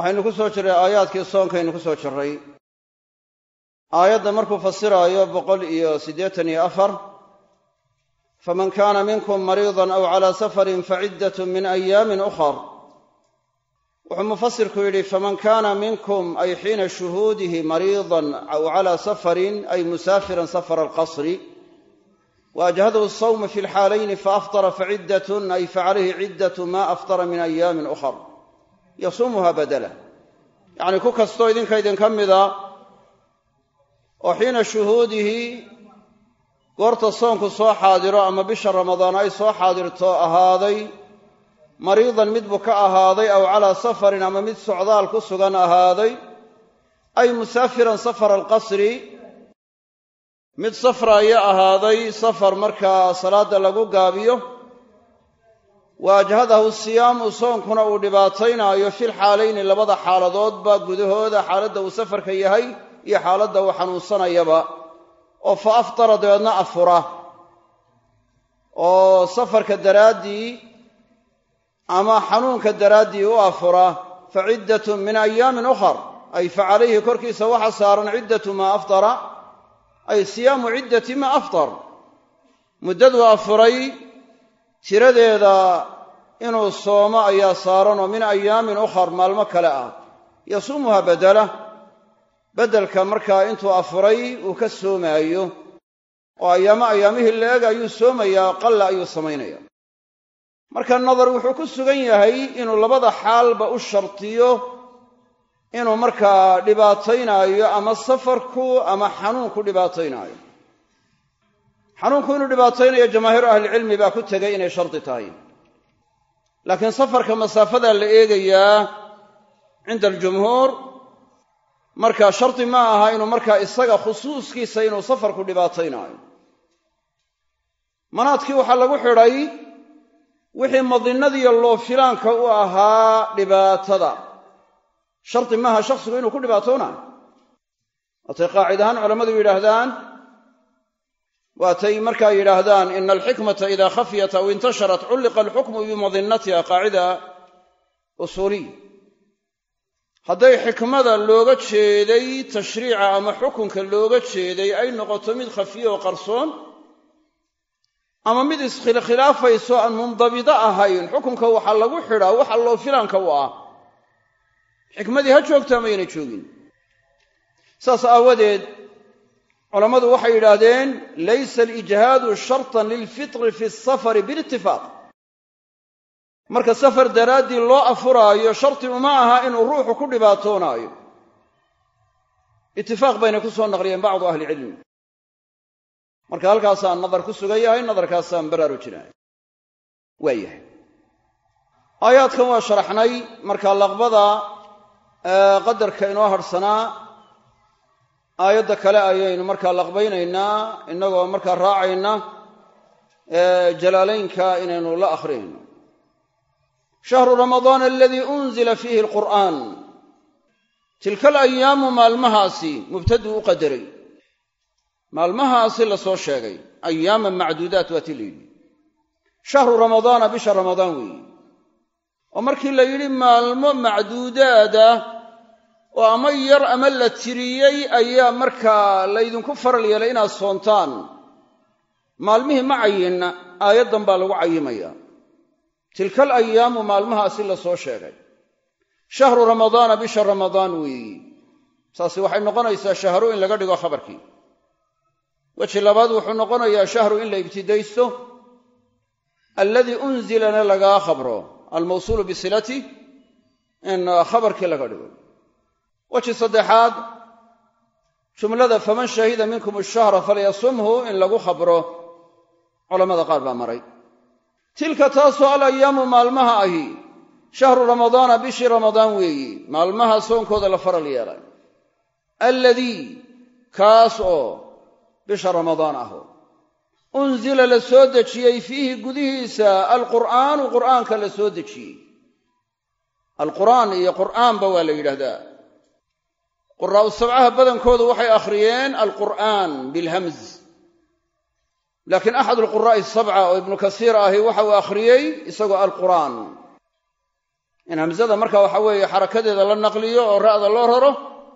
waxaynu ku soo jirray aayaadkii soonkaynu ku soo jirray aayadda markuu fasiraayo boqol iyo siddeetan iyo afar faman kaana minkum mariidan aw calaa safarin faciddatun min ayaamin ukhar. Wuxuu mufasirku yidhi faman kaana minkum ay xiina shuhuudihi mariidan aw calaa safarin ay musaafiran safara alqasri waajhadahu asawma fi lxaalayni faaftara faciddatun ay facalayhi ciddatu ma aftara min ayaamin ukhar yasuumuha badala. Yacnii ku kastoo idinka idinka mida oo xiina shuhuudihi goorta soonku soo xaadiro ama bisha ramadaan ay soo xaadirto ahaaday mariidan mid buu ka ahaaday aw calaa safarin ama mid socdaal ku sugan ahaaday ay musaafiran safara alqasri mid safraaya ahaaday safar markaa salaadda lagu gaabiyo waajhadahu siyaamu soonkuna uu dhibaataynaayo fil xaalayni labada xaaladoodba gudahooda xaaladda uu safarka yahay iyo xaaladda uu xanuunsanayaba oo fa aftara dabeedna afura oo safarka daraaddii ama xanuunka daraaddii u afura fa ciddatun min ayaamin ukhar ay fa calayhi korkiisa waxa saaran ciddatu maa aftara ay siyaamu ciddati maa aftar muddaduu afuray tiradeeda inuu soomo ayaa saaran oo min ayaamin ukhar maalmo kale ah. Yasuumuha badala beddelka markaa intuu afuray uu ka soomaayo oo ayaamo ayaamihii la-eg ayuu soomayaa qalla ayuu samaynaya marka nadar wuxuu ku sugan yahay inuu labada xaalba u shartiyo inuu markaa dhibaataynaayo ama safarku ama xanuunku dhibaataynaayo xanuunku inuu dhibaataynayo jamaahiiru ahlicilmi baa ku tegay inay shardi tahay. Laakiin safarka masaafadaa la eegayaa cinda aljumhuur markaa shardi ma aha inuu markaa isaga khusuuskiisa inuu safarku dhibaataynaayo manaadkii waxaa lagu xidhay wixii madinnadiiyo loofilaanka u ahaa dhibaatada. Shardi maaha shakhsigu inuu ku dhibaatoonayo waatay qaacid ahaan culammadu yidhaahdaan waatay markaa yidhaahdaan ina alxikmata idaa khafiyat aw intasharat culliqa alxukmu bimadinnatiha qaacida usuuliy hadday xikmada looga jeeday tashriica ama xukunka looga jeeday ay noqoto mid khafiye oo qarsoon ama mid iskhilkhilaafayso aan mundabido ahayn. Xukunka waxaa lagu xidhaa waxa loo filaanka u ah. Xikmadii ha joogto amayna joogin culammadu waxay yidhaahdeen laysa alijhaadu shartan lilfitri fi safari bilitifaaq marka safar daraaddii loo afuraayo sharti uma aha inuu ruuxu ku dhibaatoonaayo. Itifaaq bayna ku soo naqliyeen bacdu ahlicilmi marka halkaasaan nadar ku sugan yahay nadarkaasaan baraarujinaya waa yahay. Aayaadkan waa sharaxnay marka laqbada qadarka inoo hadhsanaa aayadda kale ayaynu markaa laqbaynaynaa innagoo markaa raacayna jalaalaynka inaynu la akhriyayno shahru ramadaan aladii unzila fiihi alqur'aan. Tilka alayaamu maalmahaasi mubtaduu u qadaray. Maalmahaasi la soo sheegay ayaaman macduudaat waa ti la yidhi shahru ramadaana bisha ramadaan weeye oo markii la yidhi maalmo macduudaada oo ama yar ama la tiriyey ayaa markaa laydinku faral yeelay inaad soontaan. Maalmihii ma cayinna aayaddan baa lagu cayimaya. Tilka alayaamu maalmahaasi la soo sheegay. Shahru ramadaana bisha ramadaan weeyi. Saasi waxay noqonaysaa shahru in laga dhigo khabarkii. Weji labaad wuxuu noqonayaa shahru in la ibtidaysto. Alladii unzilana lagaa khabro almawsuulu bisilati in khabarkii laga dhigo weji saddexaad jumlada faman shahida minkum ashahra falyasumhu in lagu khabro culammada qaar baa maray. Tilka taasoo alayaamu maalmaha ahi shahru ramadaana bishii ramadaan weeyi maalmaha soonkooda la faral yeelay. Alladii kaas oo bisha ramadaan aho. Unzila la soo dejiyey fiihi gudihiisa alqur'aanu qur'aanka la soo dejiyey. Alqur'aan iyo qur'aanba waa la yidhaahdaa quraa'u sabcaha badankoodu waxay akhriyeen alqur'aan bilhamz. Laakiin axad alquraa'i sabca oo ibnu kasiir ahi waxa uu akhriyey isagoo alqur'aan. In hamsada marka waxa weeye xarakadeeda la naqliyo oo ra'da loo raro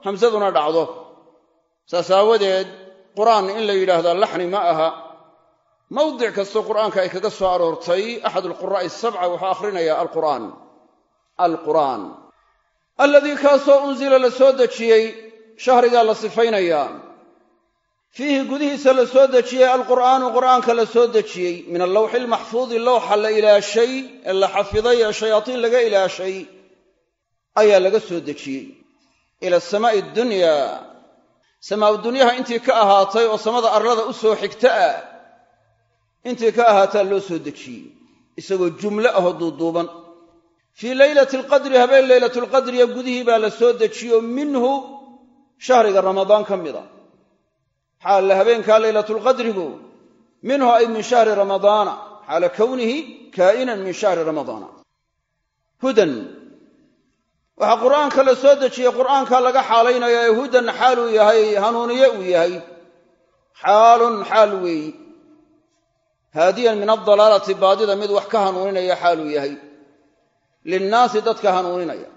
hamsaduna dhacdo. Saas aawadeed qur'aan in la yidhaahdaa laxni ma aha. Mawdic kastoo qur'aanka ay kaga soo aroortay axad alquraa'i sabca wuxuu akhrinayaa alqur'aan. Alqur'aan alladii kaasoo unsila la soo dejiyey shahrigaa la sifaynayaa fiihi gudihiisa la soo dejiyey alqur'aanu qur'aanka la soo dejiyey. Min allawxi almaxfuudi lowxa la ilaashay ee la xafiday ee shayaatiin laga ilaashay ayaa laga soo dejiyey. Ila asamaa'i addunyaa samaa'u dunyaha intii ka ahaatay oo samada arlada u soo xigta ah intii ka ahaataa loo soo dejiyey. Isagoo jumlo ahoo duuduuban fii leylati alqadri habeen leylatulqadriya gudihii baa la soo dejiyo minhu shahriga ramadaan ka mida xaalla habeenkaa leylatulqadrigu minhu ay min shahri ramadaana xaala kownihi kaa'inan min shahri ramadaana hudan waxaa qur'aanka la soo dejiyey qur'aanka laga xaalaynaya ee hudan xaaluu yahay hanuuniye uu yahay. Xaalun xaal weeyi haadiyan min aldalaalati baadida mid wax ka hanuuninaya xaaluu yahay linnaasi dadka hanuuninaya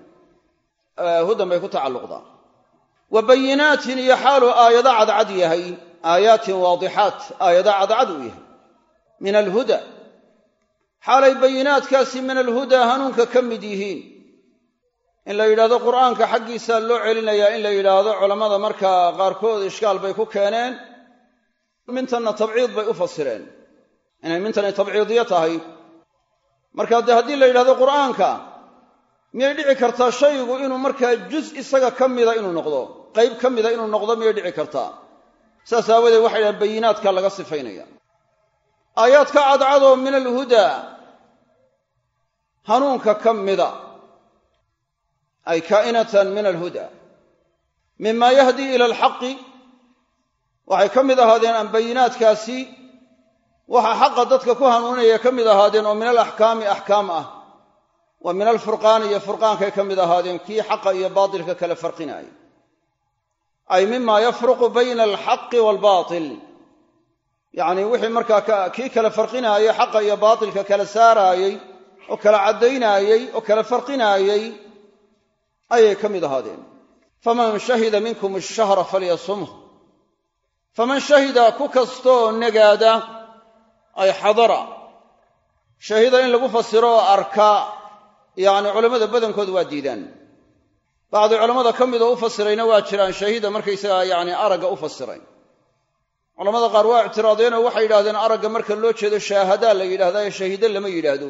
hudan bay ku tacalluqdaa wa bayinaatin iyo xaaluu aayado cadcad yahay aayaatin waadixaat aayado cadcad uu yahay min alhuda xaalay bayinaadkaasi min alhudaa hanuunka ka mid yihiin in la yidhahdo qur'aanka xaggiisaa loo celinayaa in la yidhaahdo culammada markaa qaarkood ishkaal bay ku keeneen mintanna tabciid bay u fasireen inay mintani tabciidiyo tahay marka dee haddii la yidhahdo qur'aanka miyay dhici kartaa shaygu inuu markaa juz isaga ka mida inuu noqdo? Qayb ka mida inuu noqdo miyay dhici kartaa? Saas aawadeed waxay dhahen bayinaadka laga sifaynaya. Aayaadka cadcadoo min alhudaa hanuunka ka mida ay kaa'inatan min alhuda. Mima yahdii ila alxaqi waxay ka mid ahaadeen aan bayinaadkaasi waxa xaqa dadka ku hanuuninaya ka mid ahaadeen oo min alaxkaami axkaam ah. Wa min alfurqaani iyo furqaankay ka mid ahaadeen kii xaqa iyo baatilka kala farqinaayay ay mima yafruqu bayna alxaqi waalbaatil yacni wixii markaa kii kala farqinaayey xaqa iyo baatilka kala saaraayey oo kala caddaynaayey oo kala farqinaayey ayay ka mid ahaadeen. Faman shahida minkum ashahra falyasumh faman shahida ku kastoo nagaada ay xadara. Shahida in lagu fasiro oo arka yacni culammada badankood waa diidaan. Bacdi culammada ka midoo u fasirayna waa jiraan shahida markaysagaa yacni aragga u fasiray culamada qaar waa ictiraadeenoo waxay yidhahdeen aragga marka loo jeedo shaahadaa la yidhahdaa ee shahiide lama yidhaahdo.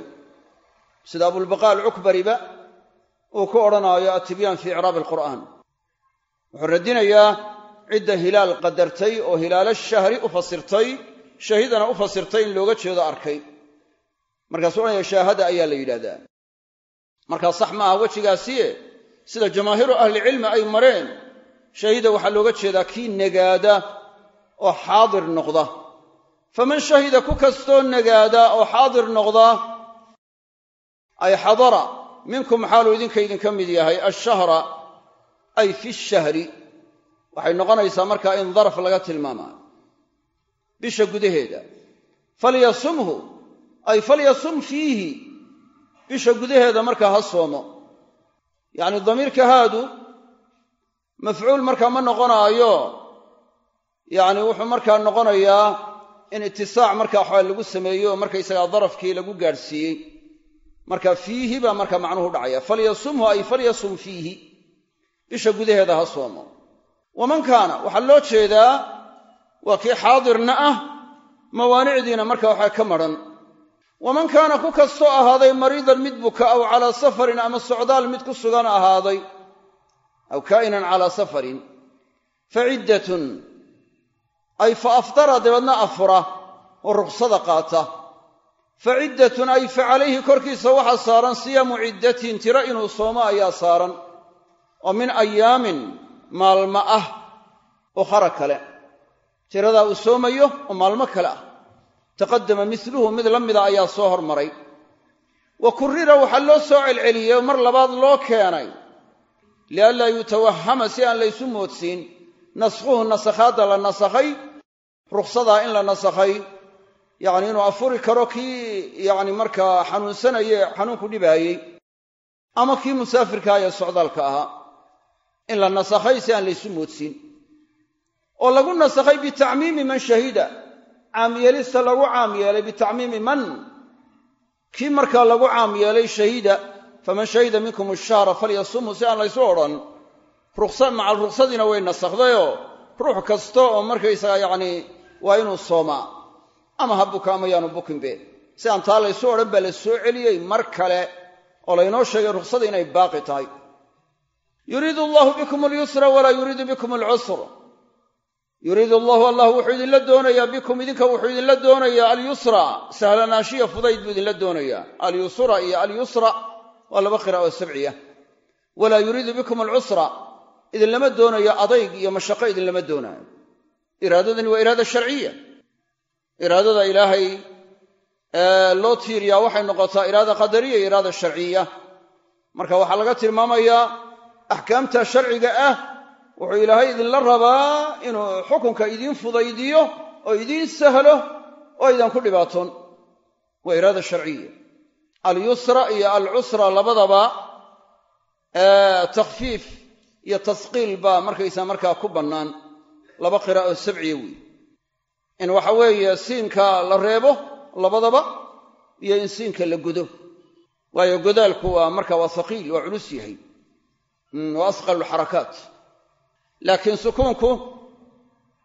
Sida abulbaqaa alcukbariba uu ku odhanaayo atibyaan fii icraabi alqur'aan. Wuxuu radinayaa cidda hilaal qadartay oo hilaalo shahri u fasirtay shahidana u fasirtay in looga jeedo arkay. Markaasuu odhanaya shaahada ayaa la yidhahdaa markaa sax ma aha wejigaasiye sida jamaahiiru ahlicilmi ay mareen shahida waxaa looga jeedaa kii nagaada oo xaadir noqda. Faman shahida ku kastoo nagaada oo xaadir noqda ay xadara minkum xaaluu idinka idinka mid yahay ashahra ay fi shahri. Waxay noqonaysaa markaa in daraf laga tilmaamaayo bisha gudaheeda. Falyasumhu ay falyasum fiihi bisha gudaheeda markaa ha soomo. Yacni damiirka haadu mafcuul markaa ma noqonaayo. Yacni wuxuu markaa noqonayaa in itisaac markaa waxaa lagu sameeyo oo markaysagaa darafkii lagu gaadhsiiyey. Marka fiihi baa marka macnuhu dhacaya. Falyasumhu ay falyasum fiihi bisha gudaheeda ha soomo. Waman kaana waxaa loo jeedaa waa kii xaadirna ah mawaanicdiina marka waxaa ka madhan waman kaana ku kastoo ahaaday mariidan mid buka aw calaa safarin ama socdaal mid ku sugan ahaaday aw kaa'inan calaa safarin fa ciddatun ay fa aftara dabeedna afura oo ruksada qaata. Fa ciddatun ay fa calayhi korkiisa waxaa saaran siyaamu ciddatin tiro inuu soomo ayaa saaran. Oo min ayaamin maalmo ah ukhara kale tiradaa uu soomayo oo maalmo kale ah. Taqadama miluhu mid la mida ayaa soo hormaray. Wa kurrira waxaa loo soo celceliyey oo mar labaad loo keenay. Lianlaa yutawahama si aan laysu moodsiin. Naskhuhu nasakhaadda la nasakhay ruksadaa in la nasakhay. Yacni inuu afuri karo kii yacni markaa xanuunsanaye xanuunku dhibaayey ama kii musaafirkaa ee socdaalka ahaa. In la nasakhay si aan laysu moodsiin oo lagu nasakhay bitacmiimi man shahida. Caamyeelista lagu caam yeelay bitacmiimi man. Kii markaa lagu caam yeelay shahida faman shahida minkum ashahra falyasumhu si aan laysu odhan macal ruksadiina way nasakhdayoo ruux kasta oo markaysaga yacni waa inuu soomaa. Ama ha buka ama yaanu bukinbe si aan taa laysu odhan baa la soo celiyey mar kale oo laynoo sheegay ruksada inay baaqi tahay. Yuriidu allahu bikum alyusra walaa yuriidu bikum alcusr yuriidu allahu allah wuxuu idinla doonayaa bikum idinka wuxuu idinla doonayaa alyusra. Sahlanaashiya fudayd buu idinla doonayaa. Alyusra iyo alyusra waa laba qira oo sabciya. Walaa yuriidu bikum alcusra idinlama doonayo adayg iyo mashaqo idinlama doonaayo. Iraadadani waa iraada sharciya. Iraadada ilaahay loo tiiriyaa waxay noqotaa iraada qadariya iyo iraada sharciya. Marka waxaa laga tilmaamayaa axkaamta sharciga ah wuxuu ilaahay idinla rabaa inuu xukunka idiin fudaydiyo oo idiin sahlo oo aydan ku dhibaatoon. Waa iraada sharciya. Alyusra iyo alcusra labadaba takhfiif iyo tasqiil baa markaysaa markaa ku bannaan. Laba qira oo sabciya weeye in waxa weeye siinka la reebo labadaba iyo in siinka la godo. Waayo godaalku waa marka waa haqiil waa culus yahay. Waa asqalu lxarakaat laakiin sukuunku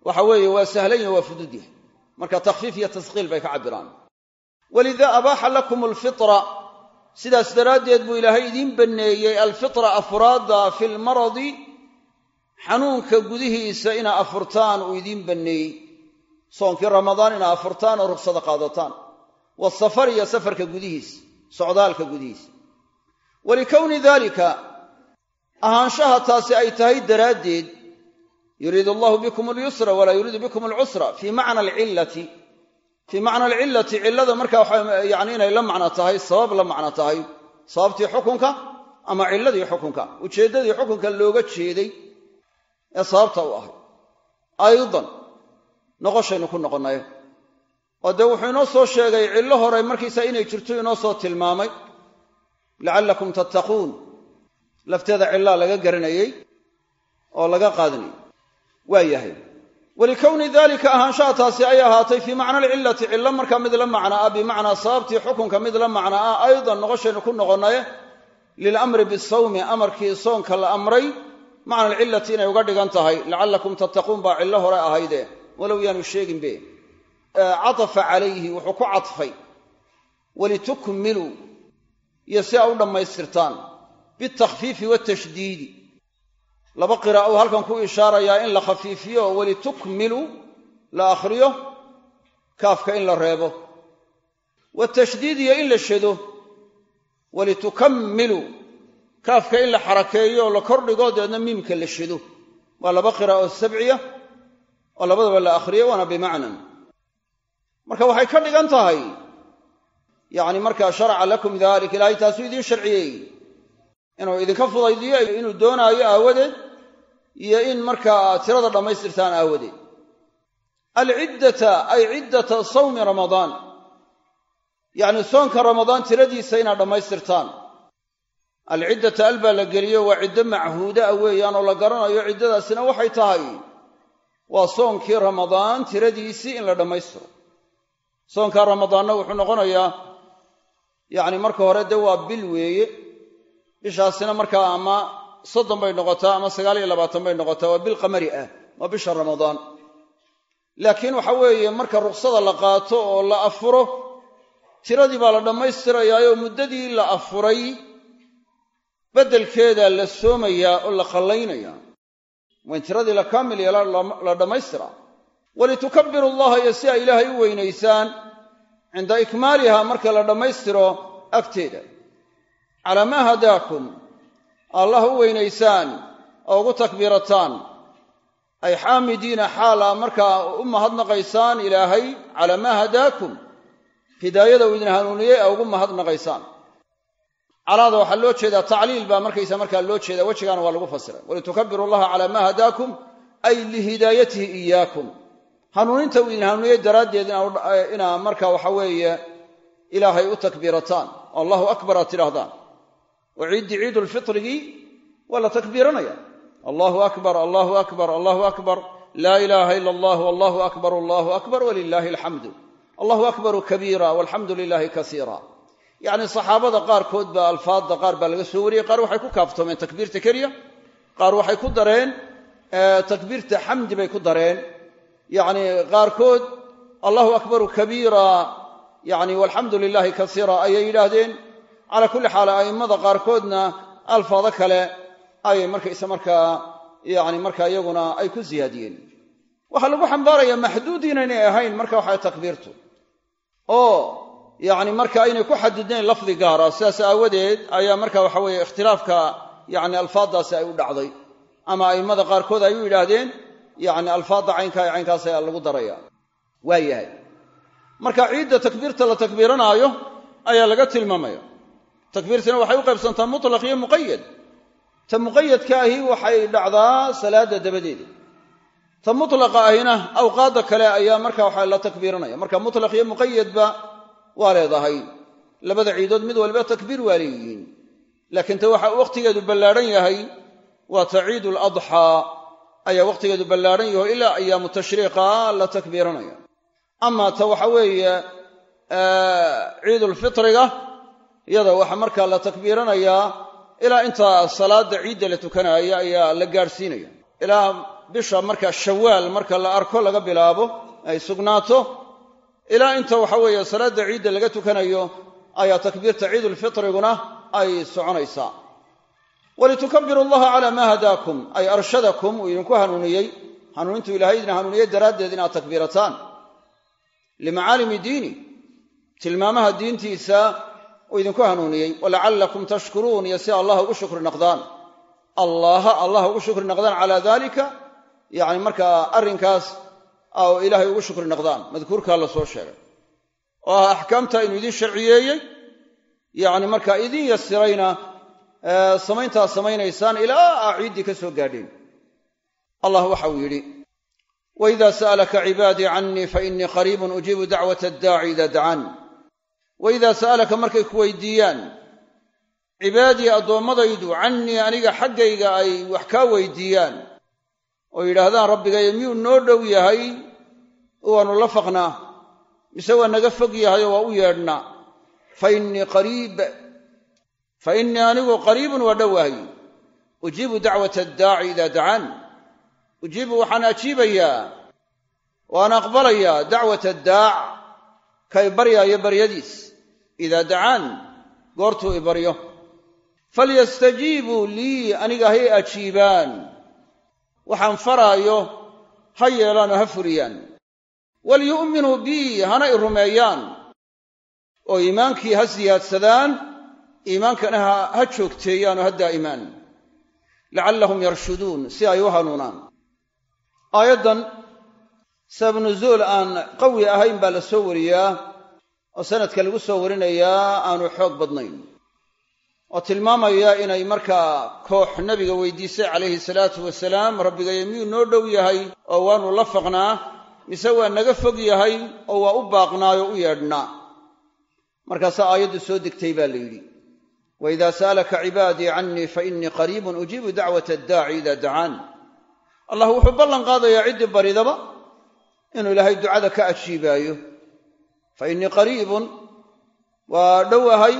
waxa weeye waa sahlan yahy waa fudud yahay. Marka takhfiif iyo tasqiil bay ka cabbiraan. Walida abaaxa lakum alfitra. Sidaas daraaddeed buu ilaahay idiin banneeyey alfitra afraadda fi lmaradi xanuunka gudihiisa inaa afurtaan uu idiin banneeyey. Soonkii ramadaan inaa afurtaan oo ruksada qaadataan. Wasafar iyo safarka gudihiisa socdaalka gudihiisa walikowni daalika ahaanshaha taasi ay tahay daraaddeed yuriidu allahu bikum alyusra walaa yuriidu bikum alcusra fii macna alcillati fii macna alcillati cillada marka waxa yani inay la macno tahay sabab la macno tahay. Sababtii xukunka ama cilladii xukunka? Ujeeddadii xukunka looga jeeday ee sababta u ahay. Aydan noqoshaynu ku noqonnay oo dee wuxuu inoo soo sheegay cillo hore markiisa inay jirto inoo soo tilmaamay. Lacallakum tattaquun. Lafteeda laga garanayey oo laga waa yahay. Walikowni dalika ahaanshaha taasi ay ahaatay fii macna alcillati cillo markaa mid la macno ah bimacnaa sababtii xukunka mid la macno ah aydan noqoshaynu ku noqonnaye lilamri bisawmi amarkii soonka la amray macna alcillati inay uga dhigan tahay lacallakum tattaquun baa cillo hore ahayde walow yaanu sheeginbe catafa calayhi wuxuu ku cadfay walitukmiluu iyo si aa u dhammaystirtaan bitakfiifi watashdiidi laba qiraa'o halkan ku ishaarayaa in la khafiifiyo oo walitukmiluu la akhriyo kaafka in la reebo. Watashdiid iyo in la shado walitukammiluu kaafka in la xarakeeyo oo la kordhigo dabeedna miimka la shado waa laba qiraa'o sabciya oo labadaba la akhriyo waana bimacnan. Marka waxay ka dhigan tahay yacni markaa sharaca lakum dalik ilaahay taasuu idiin sharciyey inuu idinka fudaydiyo inuu doonaayo aawadeed iyo in markaa tirada dhammaystirtaan aawadeed alciddata ay ciddata sawmi ramadaan. Yacni soonka ramadaan tiradiisa inaad dhammaystirtaan. Alciddata al baa la geliyo waa ciddo machuuda ah weeyaan oo la garanayo ciddadaasina waxay tahay waa soonkii ramadaan tiradiisii in la dhammaystiro. Soonkaa ramadaanna wuxuu noqonayaa yacni marka hore dee waa bil weeye bishaasina markaa ama soddon bay noqotaa ama sagaal iyo labaatan bay noqotaa waa bil qamari ah waa bisha ramadaan. Laakiin waxa weeye marka ruksada la qaato oo la afuro tiradii baa la dhammaystirayaayoo muddadii la afuray beddelkeeda la soomayaa oo la qallaynayaa waa tiradii la kaamil la dhammaystiraa walitukabiru allaha iyo si ay ilaahay u weynaysaan cinda ikmaaliha marka la dhammaystiro agteeda calaa maa hadaakum? Allah u weynaysaan oo ugu takbiirataan. Ay xaamidiina xaala markaa u mahadnaqaysaan ilaahay calaa maa hadaakum? Hidaayada uu idin hanuuniyey a ugu mahadnaqaysaan. Calaada waxaa loo jeedaa tacliil baa markaysa markaa loo jeeda wejigaana waa lagu fasiray. Walitukabiru allaha calaa maa hadaakum ay lihidaayatihi iyaakum hanuuninta uu idin hanuuniyey daraaddeed inaa marka waxa weeye ilaahay u takbiirataan. Allahu akbar aad tidhaahdaan oo ciiddii ciidulfitrigii waa la takbiiranaya. Allahu akbar allahu akbar allahu akbar. Laa ilaaha ila allah allahu akbar allahu akbar walilaahi alxamdu allahu akbaru kabiira walxamdu lilaahi kasiira. Yacni saxaabada qaarkood baa alfaadda qaar baa laga soo wariyey qaar waxay ku kaaftoomeen takbiirta keliya qaar waxay ku dareen takbiirta xamdi bay ku dareen. Yacni qaarkood allahu akbaru kabiira yani walxamdu lilaahi calaa kulli xaal a'immada qaarkoodna alfaado kale ayay markaysa markaa yani markaa iyaguna ay ku siyaadiyeen waxaa lagu xambaaraya maxduud inaynay ahayn marka waxa takbiirtu. Oo yani marka aynay ku xadidnayn lafdi gaara sidaas aawadeed ayaa marka waxa weeye ikhtilaafka yani alfaaddaasi ay u dhacday. Ama a'immada qaarkood ay u yidhaahdeen yani alfaadda caynkaa caynkaas ayaa lagu daraya. Waa yahay. Marka ciidda takbiirta la takbiiranaayo ayaa laga tilmaamaya takbiirtina waxay u qaybsantaa mutlaq iyo muqayad ta muqayadka ahi waxay dhacdaa salaada dabadeeda. Ta mutlaqa ahina awqaadda kale ayaa marka waxa la takbiiranaya. Marka mutlaq iyo muqayadba waa leedahay. Labada ciidood mid walba takbiir waa leeyihiin. Laakiin ta waxa wakhtigeedu ballaadhan yahay waa ta ciid ladxaa ayaa wakhtigeedu ballaadhan yaho ilaa ayaamu tashriiqa la takbiiranaya. Ama ta waxa iyada waxaa markaa la takbiiranayaa ilaa inta salaada ciidda la tukanaya ayaa la gaadhsiinaya. Ilaa bisha marka shawaal marka la arko laga bilaabo ay sugnaato ilaa inta waxa weeye salaada ciidda laga tukanayo ayaa takbiirta ciidulfitriguna ay soconaysaa. Walitukabiru allaha calaa maa hadaakum ay arshadakum uu idinku hanuuniyey. Hanuunintu ilahay idin hanuuniyey daraaddeed inaad takbiirataan. Limacaalimi diini tilmaamaha diintiisa uu idinku hanuuniyey walacallakum tashkuruun. Iyo si allah ugu shukri naqdaan. Allaha allah ugu shukri naqdaan calaa dalika yani markaa arrinkaas oo ilaahay ugu shukri naqdaan. Madkuurkaa la soo sheegay. Oo ah axkaamta inuu idiin sharciyeeyey yani markaa idiin yasirayna samayntaa samaynaysaan ilaa aa ciiddii ka soo gaadheen allah waxa uu yidhi waida sa'alaka cibaadii canii fainii qariibun ujiibu dacwat addaaci ida dacaan waidaa sa'alaka markay ku weydiiyaan cibaadii addoommadaydu cannii aniga xaggayga ay wax kaa weydiiyaan. Oo yidhaahdaan rabbigayo miyuu noo dhow yahay? Waannu la faqnaa. Mise waa naga fog yahay oo waa u yeedhnaa? Fa innii qariib. Fa innii anigu qariibun waa dhowahay ujiibu dacwata addaaci idaa dacaan. Ujiibu waxaan ajiibayaa waan aqbalayaa dacwata addaac kay baryaayo baryadiis idaa dacaan goortuu i baryo falyastajiibuu lii aniga hay ajiibaan waxaan faraayo ha yeelaan oo ha furiyaan walyu'minuu bii hana i rumeeyaan oo iimaankii ha siyaadsadaan iimaankana ha joogteeyaan oo ha daa'imaan lacallahum yarshuduun si ay u hanuunaan aayaddan sabab nuzuul aan qawi ahayn baa la soo wariyaa oo sanadka lagu soo warinayaa aanu xoog badnayn oo tilmaamaya inay markaa koox nebiga weydiisay calayhi salaatu wasalaam rabbigayo miyuu noo dhow yahay oo waanu la faqnaa mise waa naga fog yahay oo waa u baaqnaayoo u yeedhnaa markaasaa aayaddu soo degtay baa la yidhi waidaa sa'alaka cibaadii cannii fa innii qariibun ujiibu dacwata addaaci idaa dacaan. Allah wuxuu ballan qaadayaa ciddii baridaba inuu ilaahay ducada ka ajiibaayo fa innii qariibun waa dhowahay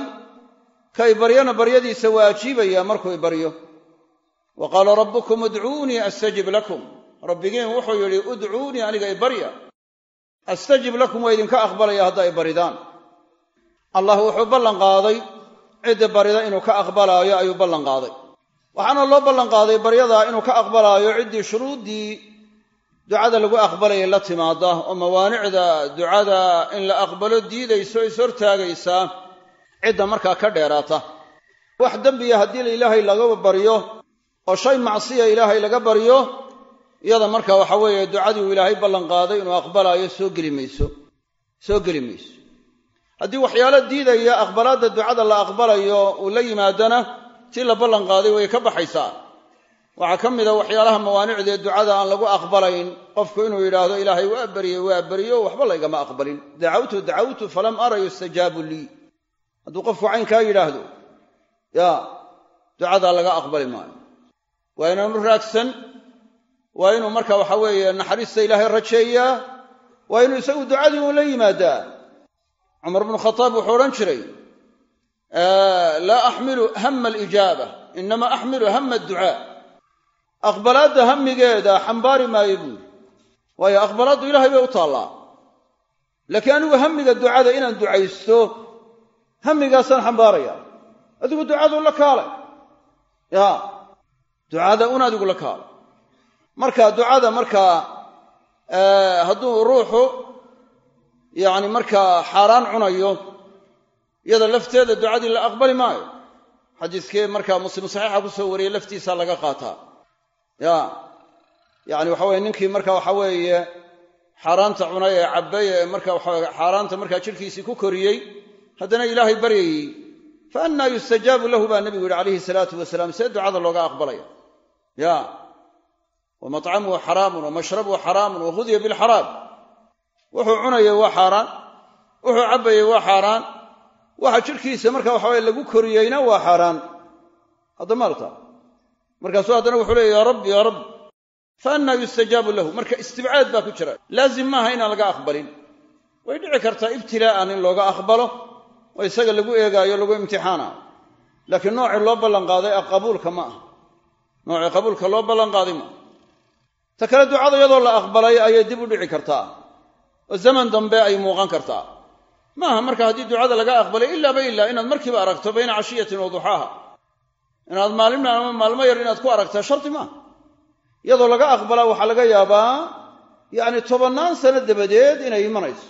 kay baryana baryadiisa waa ajiibayaa markuu i baryo wa qaala rabbukum udcuunii astajib lakum rabbigiin wuxuu yidhi udcuunii aniga i barya astajib lakum waa idinka aqbalaya haddaa i baridaan allah wuxuu ballan qaaday cidda barida inuu ka aqbalaayo ayuu ballan qaaday waxaana loo ballan qaaday baryadaa inuu ka aqbalaayo ciddii shuruuddii ducada lagu aqbalayay la timaada oo mawaanicda ducada in la aqbalo diidayso is hortaagaysaa cidda markaa ka dheeraata. Wax dembiya haddii ilaahay laga baryo oo shay macsiya ilaahay laga baryo iyada marka waxa weeye ducadii uu ilaahay ballan qaaday inuu aqbalaayo soo geli mayso soo geli mayso. Haddii waxyaalo diidaya aqbalaadda ducada la aqbalayo uu la yimaadana tii la ballan qaaday way ka baxaysaa waxaa ka mid a waxyaalaha mawaanicdee ducada aan lagu aqbalayn qofku inuu yidhaahdo ilaahay waa baryey waa baryo waxba laygama aqbalin. Dacawtu dacawtu falam ara yustajaabu lii hadduu qofku caynkaa yidhaahdo ya ducadaa laga aqbali maayo. Waa inaanu raagsan waa inuu marka waxa weeye naxariista ilaahay rajeeyaa waa inuu isagu ducadii uun la yimaadaa. Cumar bnu khataab wuxuu odhan jiray laa axmilu hama alijaaba inama axmilu hama adducaa aqbalaadda hamigeeda xambaari maayo buuri waayo aqbalaaddu ilahay bay u taallaa. Laakiin anigu hamiga ducada inaan ducaysto hamigaasaan xambaaraya. Adigu ducadu la kaalay. Ya ducada un adigu la kaalay. Marka ducada markaa hadduu ruuxu yacni markaa xaaraan cunayo iyada lafteeda ducadii la aqbali maayo. Xadiiskee markaa muslim saxiixa ku soo wariyey laftiisaa laga qaataa ya yacni waxa weye ninkii marka waxa weeye xaaraanta cunay ee cabbay ee marka waxa xaaraanta markaa jidhkiisii ku koriyey haddana ilaahay baryayey fa annaa yustajaabu lahu baa nebigu yihi calayhi salaatu wasalaam see ducada looga aqbalaya. Ya wa matcamuhu xaraamun wa mashrabuhu xaraamun wa hudiya bilxaraam wuxuu cunayay waa xaaraan wuxuu cabbayey waa xaaraan waxa jidhkiisa marka waxaweye lagu koriyeyna waa xaaraan. Hadda maarta markaasuu haddana wuxuu leeya yaa rabbi yaa rabbi fa annaa yustajaabu lahu. Marka istibcaad baa ku jira. Laazim maaha inaan laga aqbalin. Way dhici kartaa ibtilaa'an in looga aqbalo oo isaga lagu eegaayo lagu imtixaanaayo laakiin noocii loo ballanqaaday qabuulka ma aha. Noocii qabuulka loo ballanqaaday maaha ta kale ducada iyadoo la aqbalay ayay dib u dhici kartaa. Oo zaman dambe ay muuqan kartaa. Maaha marka haddii ducada laga aqbalay ilaaba ilaa inaad markiiba aragto bayna cashiyatin wa duxaaha inaad maalin ama maalmo yar inaad ku aragtaa shardi maaha iyadoo laga aqbalaa waxaa laga yaabaa yacni tobannaan sano dabadeed inay imanayso.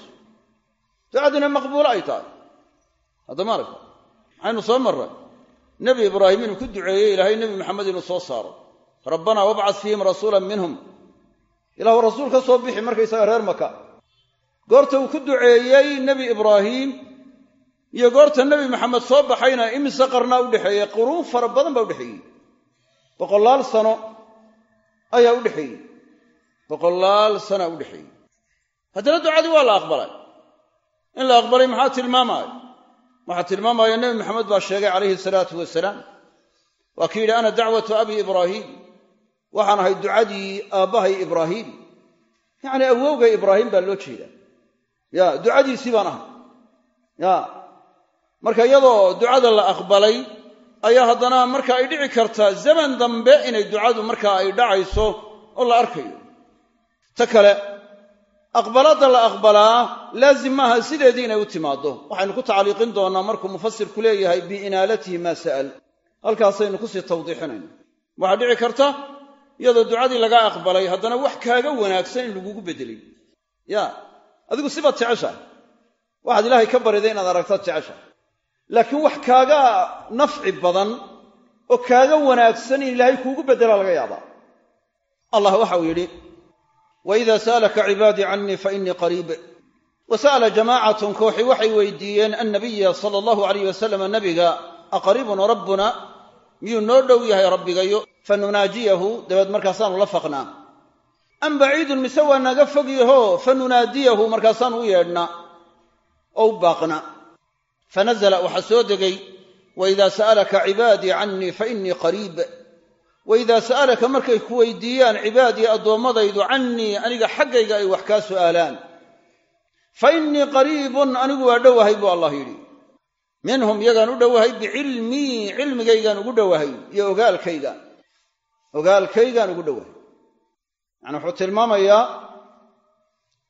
Ducadina maqbuulo ay tahay. Haddama aragta. Maxaynu soo marray. Nebi ibraahim inuu ku duceeyey ilaahay nebi maxamed inuu soo saaro. Rabbanaa wabcad fiihim rasuulan minhum. Ilahu rasuul ka soo bixi markaysaga reer maka goorta uu ku duceeyey nebi ibraahim iyo goorta nebi maxamed soo baxayna imise qarnaa u dhexeeyey quruun fara badan baa udhexeeyey boqolaal sano ayaa u dhexeeyey. Boqolaal sana u dhexeeyey. Haddana ducadii waa la aqbalay. In la aqbalay maxaa tilmaamaya waxaa tilmaamaya nebi maxamed baa sheegay calayhi salaatu wasalaam. Waa kii yidhi ana dacwatu abi ibraahiim waxaan ahay ducadii aabbahay ibraahiim yacni awowgay ibraahim baa loo jeedaa. Ya ducadiisii baan ahay. Ya marka iyadoo ducada la aqbalay ayaa haddana marka ay dhici kartaa zaman dambe inay ducadu markaa ay dhacayso oo la arkayo. Ta kale aqbalaadda la aqbalaa laazim maaha sideedii inay u timaaddo. Waxaynu ku tacliiqin doonnaa markuu mufasirku leeyahay biinaalatihi maa sa'al. Halkaasaynu ku sii tawdiixinayna waxaa dhici karta iyadoo ducadii laga aqbalay haddana wax kaaga wanaagsan in lagugu beddelay ya adigu sibaad jeceshahay. Waxaad ilaahay ka bariday inaad aragtaad jeceshahay laakiin wax kaaga nafci badan oo kaaga wanaagsan in ilaahay kuugu beddelaa laga yaabaa. Allah waxau yidhi waida sa'alaka cibaadii cannii fa innii qariib. Wa sa'ala jamaacatun kooxi waxay weydiiyeen annabiya sala allahu alayh wasalam nabiga aqariibun rabbuna miyuu noo dhow yahay rabbigayo? Fa nunaajiyahu dabeed markaasaanu la faqnaa. Am baciidun mise waa naga fog yaho? Fa nunaadiyahu markaasaanu u yeedhnaa oo u baaqna fa nazla waxaa soo degay waida sa'alaka cibaadii cannii fa innii qariib waidaa sa'alaka markay ku weydiiyaan cibaadii addoommadaydu cannii aniga xaggayga ay wax kaa su'aalaan fa innii qariibun anigu waa dhowahay buu allah yidhi minhum yagaan u dhowahay bicilmii cilmigaygaan ugu dhowahay iyo ogaalkayga ogaalkaygaan ugu dhowahay tilmaamayaa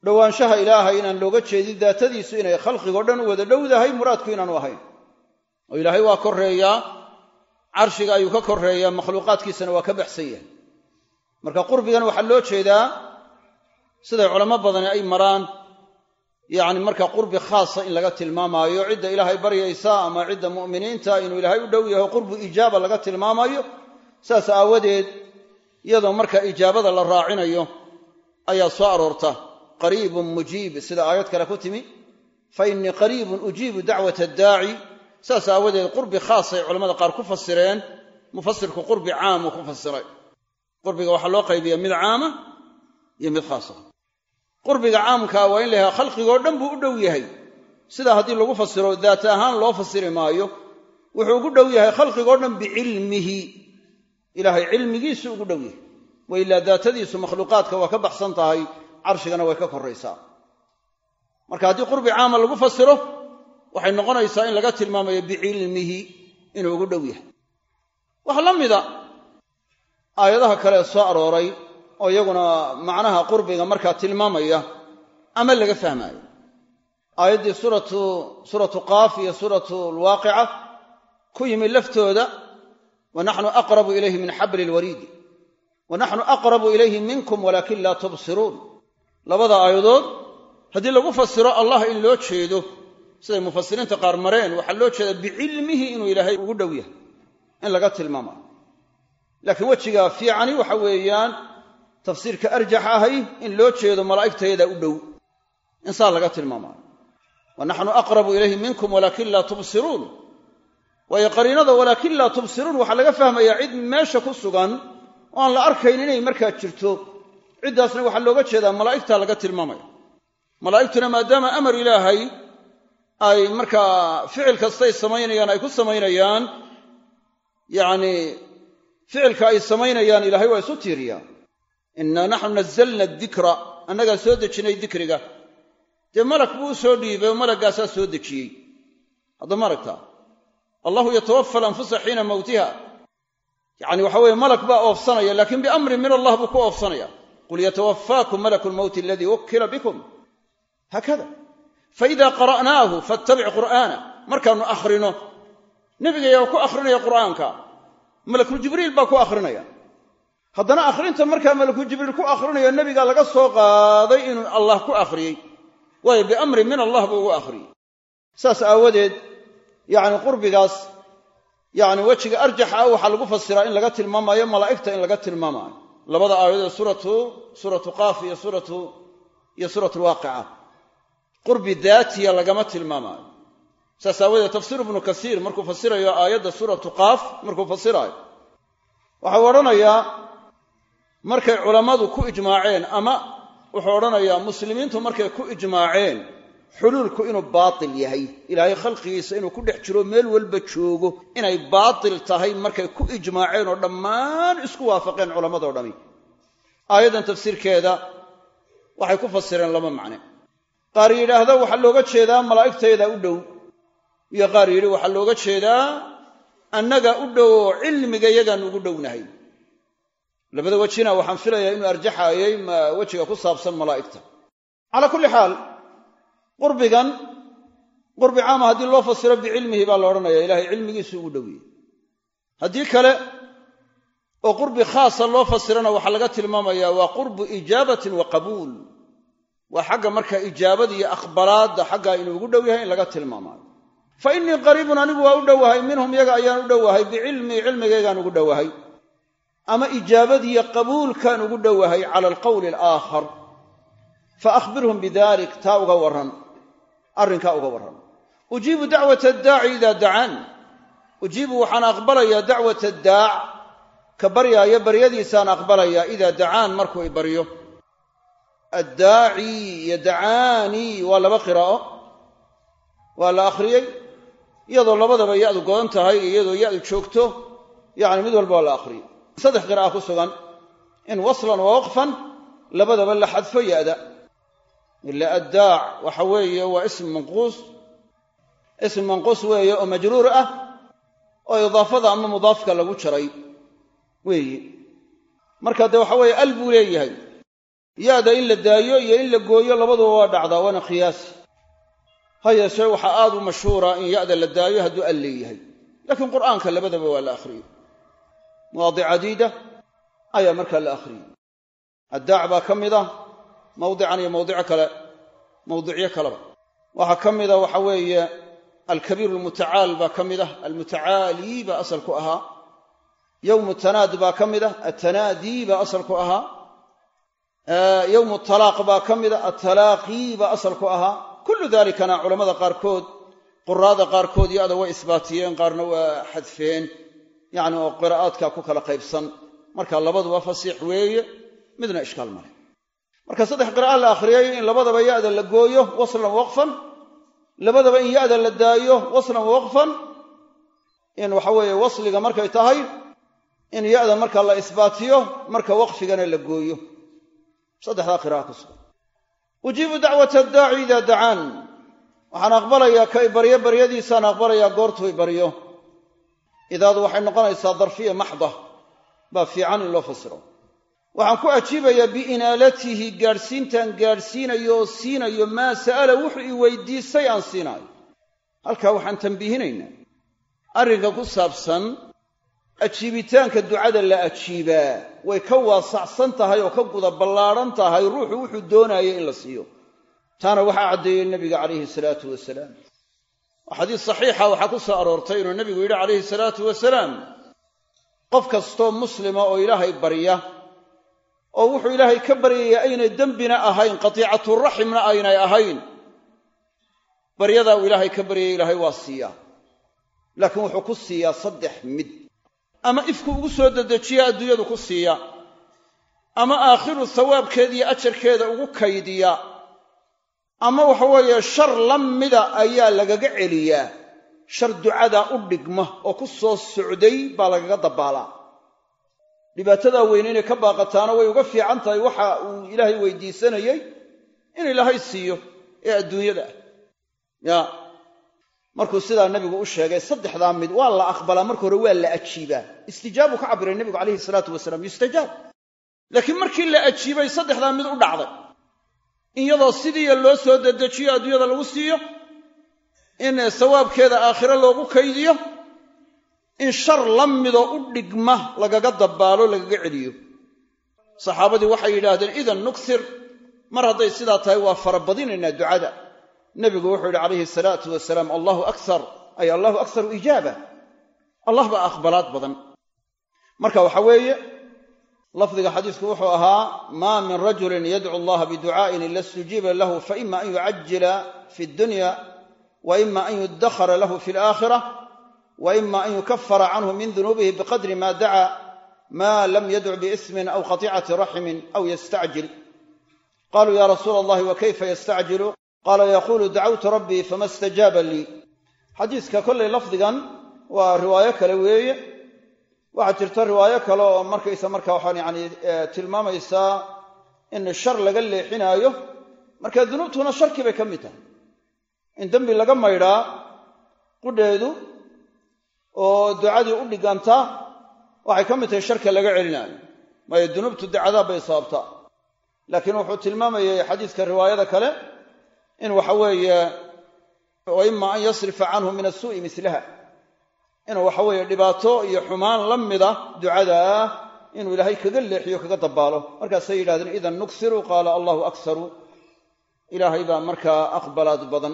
dhowaanshaha ilaahay inaan looga jeedin daatadiisu inay khalqigoo dhan u wada dhowdahay muraadku inaanu ahayn. Oo ilaahay waa korreeyaa carshiga ayuu ka korreeyaa makhluuqaadkiisana waa ka baxsan yahay. Marka qurbigan waxaa loo jeedaa siday culamo badani ay maraan yacni marka qurbi khaasa in laga tilmaamaayo cidda ilaahay baryaysa ama cidda mu'miniinta inuu ilaahay u dhow yahay qurbu ijaaba laga tilmaamayo saas aawadeed iyadoo marka ijaabada la raacinayo ayaa soo aroorta qariibun mujiib sida aayad kale ku timi fa innii qariibun ujiibu dacwata addaaci saas aawadeed qurbi khaasay culamada qaar ku fasireen mufasirku qurbi caamuu ku fasiray. Qurbiga waxaa loo qaybiya mid caama iyo mid khaasa qurbiga caamkaa waa in la khalqigoo dhan buu u dhow yahay. Sidaa haddii lagu fasiro daat ahaan loo fasiri maayo wuxuu ugu dhow yahay khalqigoo dhan bicilmihi. Ilaahay cilmigiisu ugu dhow yahay. Wa daatadiisu makhluuqaadka waa ka baxsan tahay carshigana way ka koraysaa. Marka haddii qurbi caama lagu fasiro waxay noqonaysaa in laga tilmaamayo bicilmihi inuu ugu dhow yahay. Waxaa la mida aayadaha kale soo arooray oo iyaguna macnaha qurbiga markaa tilmaamaya ama laga fahmaayo. Aayaddii suuratu suuratu qaaf iyo suuratu alwaaqica ku yimi laftooda wa naxnu aqrabu ilayhi min xabli lwariidi wa naxnu aqrabu ilayhi minkum walaakin laa tubsiruun labada aayadood haddii lagu fasiro allah in loo jeedo. Siday mufasiriinta qaar mareen waxaa loo jeedaa bicilmihi inuu ilaahay ugu dhow yahay in laga tilmaamayo laakiin wejiga fiicani waxa weeyaan tafsiirka arjax ahay in loo jeedo malaa'igtayadaa u dhow. In saa laga tilmaamaayo wa naxnu aqrabu ilayhi minkum walaakin laa tubsiruun. Waayo qariinada walaakin laa tubsiruun waxaa laga fahmayaa cid meesha ku sugan oo aan la arkayn inay markaa jirto ciddaasna waxaa looga jeedaa malaa'igtaa laga tilmaamaya malaa'igtuna maadaama amar ilaahay ay markaa ficil kastay samaynayaan ay ku samaynayaan yacni ficilka ay samaynayaan ilaahay waa isu tiiriyaan innaa naxnu nazalna adikra annagaa soo dejinay dikriga. Dee malag buu u soo dhiibay oo malaggaasaa soo dejiyey. Hadda ma aragtaa allahu yatawafa alanfusa xiina mawtiha. Yacni waxa weeye malag baa oofsanaya laakiin biamrin min allah buu ku oofsanaya qul yatawafaakum malaku lmowti aladii wukkila bikum haakada faida qara'naahu fattabic qur'aana markaannu akhrino nebigayaa ku akhrinaya qur'aanka malakuljibriil baa ku akhrinaya haddana akhrinta markaa malakuljibriil ku akhrinayo nebigaa laga soo qaaday inuu allah ku akhriyey waayo biamrin min allah buu ugu akhriyey saas aawadeed yacni qurbigaas yacni wejiga arjaxa waxaa lagu fasiraa in laga tilmaamayo malaa'igta in laga tilmaamaayo labada aayadood suuratu suuratu qaaf iyo suuratu iyo suuratu alwaaqica qurbi daatiya lagama tilmaamaayo. Saas aawadeed tafsiir ibnu kasiir markuu fasirayo aayadda suuratu qaaf markuu fasiraayo waxau odhanayaa markay culammadu ku ijmaaceen ama wuxuu odhanayaa muslimiintu markay ku ijmaaceen xuluulku inuu baatil yahay ilaahay khalqigiisa inuu ku dhex jiro meel walba joogo inay baatil tahay markay ku ijmaaceen oo dhammaan isku waafaqeen culammadoo dhami. Aayaddan tafsiirkeeda waxay ku fasireen laba macne. Qaar yidhaahda waxaa looga jeedaa malaa'igtayda u dhow. Iyo qaar yidhi waxaa looga jeedaa annaga u dhow oo cilmiga yagaan ugu dhownahay. Labada wejina waxaan filayaa inuu arjaxaayay wejiga ku saabsan malaa'igta. Calaa kulli xaal qurbigan qurbi caama haddii loo fasiro bicilmihi baa la odhanaya. Ilahay cilmigiisu ugu dhowiyey haddii kale oo qurbi khaasa loo fasirana waxaa laga tilmaamayaa waa qurbu ijaabatin wa qabuul. Waa xagga marka ijaabada iyo aqbalaadda xaggaa inuu ugu dhow yahay in laga tilmaamaayo. Fa innii qariibun anigu waa u dhowahay minhum yaga ayaan u dhowahay bicilmii cilmigaygaan ugu dhowahay ama ijaabadiiyo qabuulkaan ugu dhowahay cala alqowli alaakhar fa akhbirhum bidalik taa uga warran arrinkaa uga warran. Ujiibu dacwata addaaci idaa dacaan. Ujiibu waxaan aqbalayaa dacwata addaac ka baryaaya baryadiisaan aqbalayaa idaa dacaan markuu i baryo. Addaaci iyo dacaanii waa laba qiraa'o waa la akhriyey. Iyadoo labadaba ya'du godan tahay iyo iyadoo ya'du joogto yacni mid walba waa la akhriyey. Saddex qira'a ku sugan. In waslan wa waqfan labadaba la xadfo ya'da ila addaac waxa weeye waa ism manquus. Ism manquus weeye oo majruur ah oo idaafada ama mudaafka lagu jaray weeye. Marka dee waxa weeye al buu leeyahay. Yaada in la daayo iyo in la gooyo labaduba waa dhacdaa waana qiyaasi ha yeeshee waxaa aad u mashhuura in ya'da la daayo hadduu al leeyahay. Laakiin qur'aanka labadaba waa la akhriyey mawaadic cadiida ayaa markaa la akhriyey addaac baa ka mid ah mawdican iyo mawdico kale mawdicyo kaleba. Waxaa ka mida waxa weeye alkabiir almutacaal baa ka mid ah almutacaali baa asal ku ahaa yowmu tanaad baa ka mid ah atanaadii baa asal ku ahaa yowmu talaaq baa ka mid ah atalaaqii baa asal ku ahaa. Kullu dalikana culammada qaarkood quraada qaarkood yada way isbaatiyeen qaarna waa xadfeen yacni oo qiraa'aadka ku kala qaybsan. Marka labaduba fasiix weeye midna ishkaal male marka saddex qira'a la akhriyay in labadaba ya'da la gooyo waslan waqfan. Labadaba in ya'da la daayo waslan waqfan. In waxa weeye wasliga markay tahay in ya-da marka la isbaatiyo marka waqfigana la gooyo. Saddexdaa qira'a ku sugan. Ujiibu dacwata addaaci idaa dacaan. Waxaan aqbalayaa kay baryo baryadiisaan aqbalayaa goortuu i baryo. Idaadu waxay noqonaysaa darfiya maxda baa fiican in loo fasiro waxaan ku ajiibayaa biinaalatihi gaadhsiintaan gaadhsiinayo oo siinayo maa sa'ala wuxuu i weydiisay aan siinaayo halkaa waxaan tambiihinaynaa arrinka ku saabsan ajiibitaanka ducada la ajiibaa. Way ka waasacsan tahay oo ka guda ballaadhan tahay. Ruuxu wuxuu doonaayo in la siiyo. Taana waxaa caddeeyey nebiga calayhi salaatu wasalaam. Xadiis saxiixa waxaa ku soo aroortay inuu nebigu yidhi calayhi salaatu wasalaam qof kastoo muslima oo ilaahay barya oo wuxuu ilaahay ka baryaya aynay dembina ahayn qatiicaturaximna aynay ahayn. Baryadaa uu ilaahay ka baryaya ilaahay waa siiyaa laakiin wuxuu ku siiyaa saddex mid. Ama ifku ugu soo dedejiya adduunyadu ku siiya. Ama aakhiru sawaabkeeda iyo ajarkeeda ugu kaydiya. Ama waxa weeye shar la mida ayaa lagaga celiyaa. Shar ducadaa u dhigma oo ku soo socday baa lagaga dabbaalaa dhibaatadaa weyne inay ka baaqataana way uga fiican tahay waxa uu ilaahay weydiisanayey in ilaahay siiyo ee adduunyada. Ah ya markuu sidaa nebigu u sheegay saddexdaa mid waa la aqbalaa marka hore waa la ajiibaa. Istijaabu ka cabiray nebigu calayhi salaatu wasalaam yustajaab. Laakiin markii la ajiibay saddexdaa mid u dhacday. In yadoo loo soo dedejiyo adduunyada lagu siiyo in sawaabkeeda aakhire loogu kaydiyo in shar la midoo u dhigma lagaga dabbaalo lagaga celiyo. Saxaabadii waxay yidhaahdeen idan nuksir. Mar hadday sidaa tahay waa farabadinaynaa ducada. Nebigu wuxuu yidhi calayhi salaatu wasalaam allahu akar ay allahu akharu ijaaba. Allah baa aqbalaad badan. Marka waxa weeye lafdiga xadiisku wuxuu ahaa maa min rajulin yadcu allaha biducaa'in ila istujiiba lahu faima an yucajila fi dunya wa ima an yudakhara lahu fi alaakhira wa ima an yukafara canhu min dunuubihi biqadri ma daca ma lam yadc biismin aw qatiicati raximin aw yastacjil. Qaluu ya rasuula allahi wa kayfa yastacjilu? Qaala yaquulu dacawtu rabbii fama stajaaba lii. Xadiiska kollay lafdigan waa riwaayo kale weeye. Waxaa jirta riwaayo kale oo markaysa marka waxaan yani tilmaamaysaa in shar laga leexinaayo. Marka dunuubtuna sharkii bay ka mid tahay. In dembi laga maydhaa qudheedu oo ducadii u dhiganta waxay ka mid tahay sharka laga celinaayo. Maayo dunuubtu de cadaab bay sababtaa laakiin wuxuu tilmaamayay xadiiska riwaayada kale in waxa weeye wa ima an yasrifa canhu min asuu'i mislaha. Inuu waxa weeye dhibaato iyo xumaan la mida ducadaa inuu ilaahay kaga leexiyo kaga dabbaalo markaasay yidhahdeen idan nuksiru qaala allahu aksaru. Ilaahay baa markaa aqbalaad badan.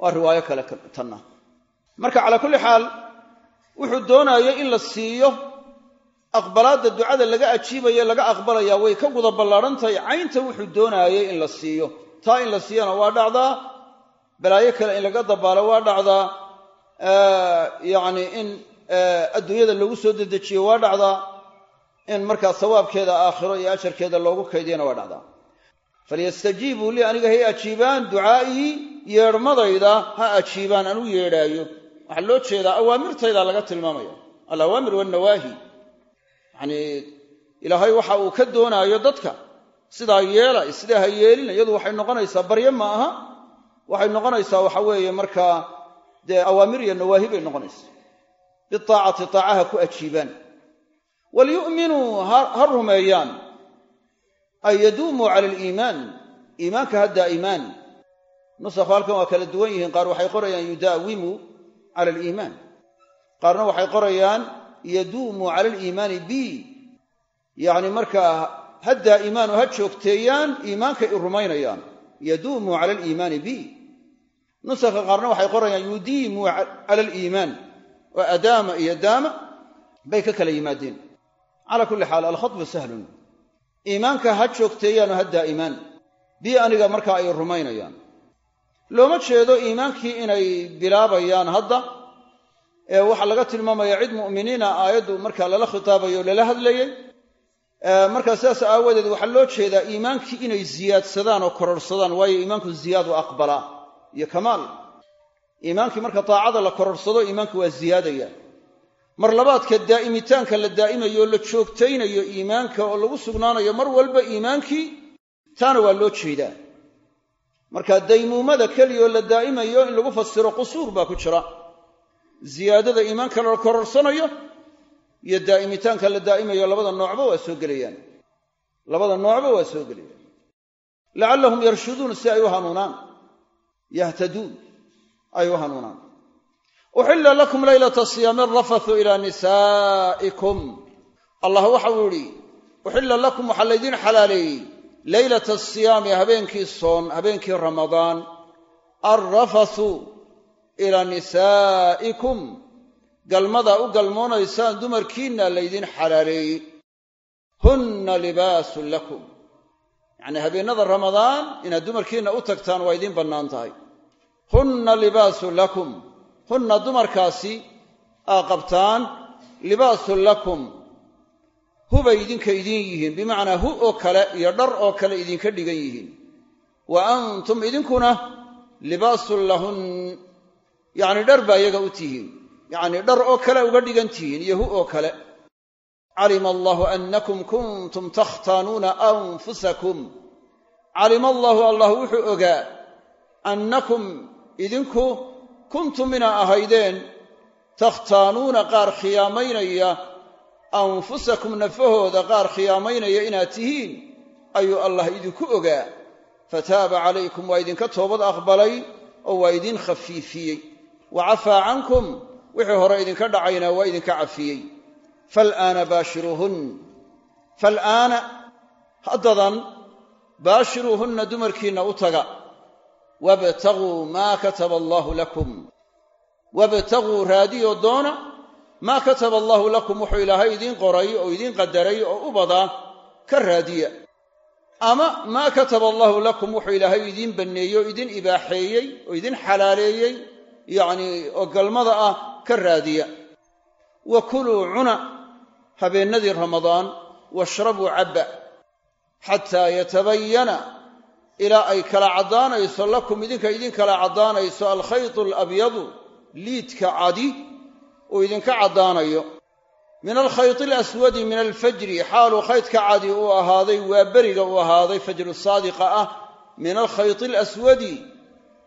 Waa riwaayo kale tanna. Marka calaa kulli xaal wuxuu doonaayo in la siiyo aqbalaadda ducada laga ajiibaye laga aqbalaya way ka guda ballaadhan tahay caynta wuxuu doonaayey in la siiyo. Taa in la siiyana waa dhacdaa balaayo kale in laga dabbaalo waa dhacdaa yacni in adduunyada lagu soo dedejiyo waa dhacdaa in markaa sawaabkeeda aakhiro iyo ajarkeeda loogu kaydiyana waa dhacdaa falyastajiibuu lii aniga hay ajiibaan ducaa'ii yeedhmadayda ha ajiibaan aan u yeedhaayo waxaa loo jeedaa awaamirtayda laga tilmaamaya. Alawaamir wannawaahi. Yacnii ilaahay waxa uu ka doonaayo dadka. Sidaa yeela sidaa ha yeelina iyadu waxay noqonaysaa barye ma aha. Waxay noqonaysaa waxa weeye markaa dee awaamir iyo nawaahi bay noqonaysaa. Biaacati taacaha ku ajiibaan. Walyu'minuu ha rumeeyaan. Ay yaduumuu cala aliimaan iimaanka ha daa'imaan nusakhu halkan waa kala duwan yihiin qaar waxay qorayaan yudaawimuu cala aliimaan qaarna waxay qorayaan yaduumuu cala aliimaani bi yacni markaa ha daa'imaanu ha joogteeyaan iimaankay i rumaynayaan yaduumuu cala aliimaani bi nusakha qaarna waxay qorayaan yudiimuu cala aliimaan oo adaama iyo daama bay ka kala yimaadeen calaa kulli xaal alkhatbu sahlun iimaanka ha joogteeyaanoo ha daa'imaan bi aniga markaa ay rumaynayaan looma jeedo iimaankii inay bilaabayaan hadda ee waxaa laga tilmaamaya cid mu'miniina aayaddu markaa lala khitaabayo lala hadlayay markaa sidaas aawadeed waxaa loo jeedaa iimaankii inay ziyaadsadaan oo kororhsadaan waayo iimaanku ziyaadu aqbalaa. Iyo kamaal iimaankii marka taacada la kororsado iimaanku waa ziyaadaya. Mar labaadka daa'imitaanka la daa'imayo o la joogtaynayo iimaanka oo lagu sugnaanayo mar walba iimaankii taana waa loo jeedaa marka daymuumada keliyaoo la daa'imayo in lagu fasiro qusuur baa ku jira. Ziyaadada iimaanka la kororsanayo iyo daa'imitaanka la daa'imayo labada noocba waa soo gelayaan. Labada noocba waa soo gelayaan. Lacallahum yarshuduun si ay u hanuunaan. Yahtaduun ay u hanuunaan. Uxilla lakum laylata siyaami arafathu ilaa nisaa'ikum. Allah waxau idhi uxilla lakum waxaa laydiin xalaaleeyey leylata asiyaami habeenkii soon habeenkii ramadaan alrafathu ilaa nisaa'ikum. Galmadaa u galmoonaysaan dumarkiinna laydiin xalaaleeyey. Hunna libaasun lakum. Yacnii habeennada ramadaan inaad dumarkiinna u tagtaan waa idiin bannaan tahay. Hunna libaasun lakum. Hunna dumarkaasi aa qabtaan libaasun lakum hubay idinka idiin yihiin. Bimacnaa hu oo kale iyo dhar oo kale idinka dhigan yihiin. Wa antum idinkuna libaasun lahun. Yacni dhar baa iyaga u tihiin. Yacnii dhar oo kale uga dhigan tihiin iyo hu oo kale. Calima allahu annakum kuntum takhtaanuuna anfusakum. Calima allaahu allah wuxuu ogaa annakum idinku kuntum inaa ahaydeen takhtaanuuna qaar khiyaamaynaya anfusakum nafahooda qaar khiyaamaynaya inaad tihiin ayuu allah idinku ogaa. Fataaba calaykum waa idinka toobad aqbalay oo waa idin khafiifiyey. Wa cafaa cankum wixii hore idinka dhacayna waa idinka cafiyey. Fal'aana baashiruuhun. Fal'aana haddadan baashiruuhunna dumarkiinna u taga. Wabtaguu maa kataba allaahu lakum. Wabtaguu raadiyoo doona maa kataba allaahu lakum wuxuu ilaahay idiin qoray oo idiin qadaray oo u badaa ka raadiya. Ama maa kataba allaahu lakum wuxuu ilaahay idiin banneeyey oo idin ibaaxeeyey oo idin xalaaleeyey yacnii oo galmada ah ka raadiya. Wa kuluu cuna habeennadii ramadaan washrabuu cabba xataa yatabayana ilaa ay kala caddaanayso lakum idinka idin kala caddaanayso alkhaytu alabyadu liidka cadi uu idinka caddaanayo. Min alkhayti alaswadi min alfajri xaaluu khaydka cadi uu ahaaday waa beriga uu ahaaday fajru saadiqa ah. Min alkhayti alaswadi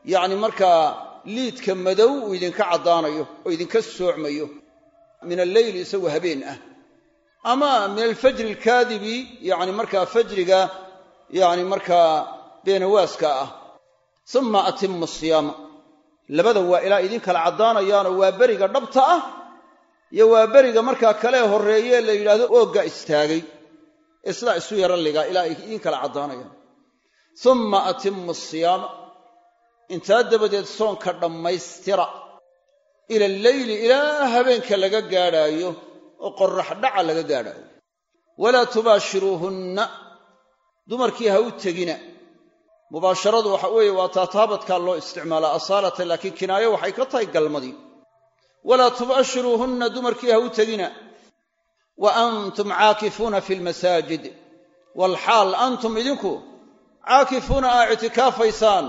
yacni markaa liidka madow uu idinka caddaanayo oo idinka soocmayo. Min alleyli isagoo habeen ah. Ama min alfajri alkaadibi yacni markaa fajriga yacni markaa beenawaaska ah. Summa atimu siyaama labada waa ilaa idin kala caddaanayaanoo waa beriga dhabta ah iyo waa beriga markaa kalee horreeyee la yidhaahdo oogga istaagay. Sidaa isu yaro ligaa ilaa ay idin kala caddaanayaan. Summa atimu siyaama. Intaa dabadeed soonka dhammaystira. Ila alleyli ilaa habeenka laga gaadhaayo oo qorrax dhaca laga gaadhaayo. Walaa tubaashiruuhunna. Dumarkii ha u tegina mubaasharadu waxa weeye waa taataabadkaa loo isticmaalaa asaalatan laakiin kinaayo waxay ka tahay galmadii. Walaa tubaashiruuhunna dumarkii ha u tegina. Wa antum caakifuuna fi lmasaajid walxaal antum idinku caakifuuna aa ictikaafaysaan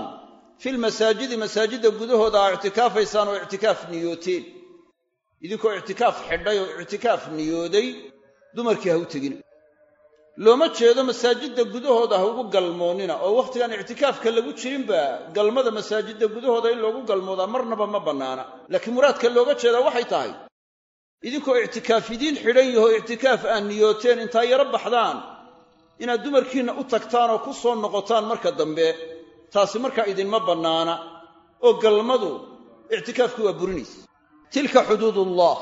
fi lmasaajidi masaajidda gudahooda aa ictikaafaysaan oo ictikaaf niyooteen idinkoo ictikaaf xidhay oo ictikaaf niyooday dumarkii ha u tegina looma jeedo masaajidda gudahooda ha ugu galmoonnina oo wakhtigaan ictikaafka lagu jirinba galmada masaajidda gudahooda in loogu galmoodaa marnaba ma bannaana. Laakiin muraadka looga jeedaa waxay tahay idinkoo ictikaaf idiin xidhan yaho ictikaaf aad niyooteen intaa yaro baxdaan inaad dumarkiinna u tagtaan oo ku soo noqotaan marka dambe taasi markaa idinma bannaana oo galmadu ictikaafkii waa burinaysa tilka xuduudullah.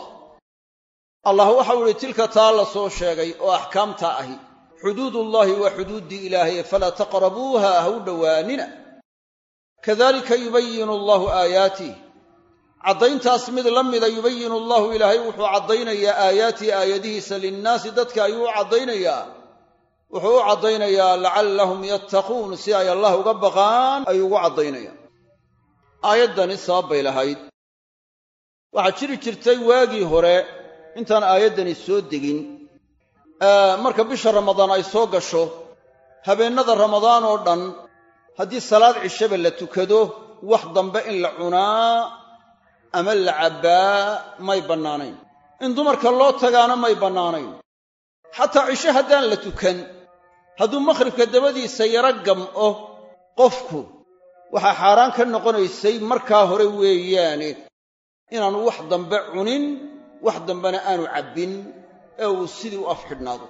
Allah waxau ihi tilka taa la soo sheegay oo axkaamtaa ahi xuduudullaahi waa xuduuddii ilaahay falaa taqrabuuha ha u dhowaanina. Kadalika yubayinu allahu aayaatih caddayntaas mid la mida yubayinu allahu ilaahay wuxuu caddaynayaa aayaatihi aayadihiisa linnaasi dadka ayuu u caddaynayaa. Wuxuu u caddaynayaa lacallahum yattaquun si ay allah uga baqaan ayuu ugu caddaynayaan aayaddani sabab bay lahayd. Waxaa jiri jirtay waagii hore intaan aayaddani soo degin marka bisha ramadaan ay soo gasho habeennada ramadaan oo dhan haddii salaad cishaba la tukado wax dambe in la cunaa ama la cabbaa may bannaanayn. In dumarka loo tagaana may bannaanayn. Xataa cisho haddaan la tukan hadduu makhribka dabadiisa yaro gam'o qofku waxaa xaaraan ka noqonaysay markaa hore weeyaane inaanu wax dambe cunin wax dambena aanu cabbin ee uu sidii u afxidhnaado.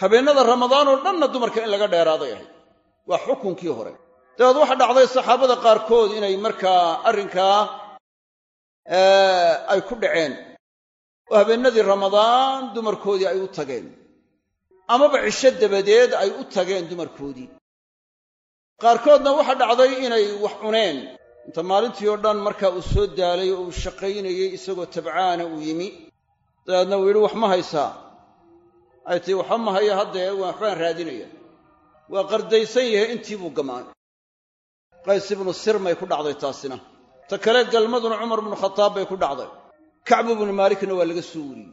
Habeennada ramadaan oo dhanna dumarka in laga dheeraaday ahayd waa xukunkii hore. Dabeed waxa dhacday saxaabada qaarkood inay markaa arrinkaa ay ku dhaceen. Oo habeennadii ramadaan dumarkoodii ay u tageen. Amaba cisho dabadeed ay u tageen dumarkoodii. Qaarkoodna waxa dhacday inay wax cuneen. Inta maalintii oo dhan markaa uu soo daalay oo uu shaqaynayey isagoo tabcaana uu yimi dabeedna uu yidhi wax ma haysaa ay tii waxba ma haya haddee waxbaan raadinaya. Waa qardaysan yahay intii buu gamaan qays ibnu sirmay ku dhacday taasina. Ta kale galmaduna cumar bnu khataab bay ku dhacday. Kacbu bnu maalikna waa laga soo wariyey.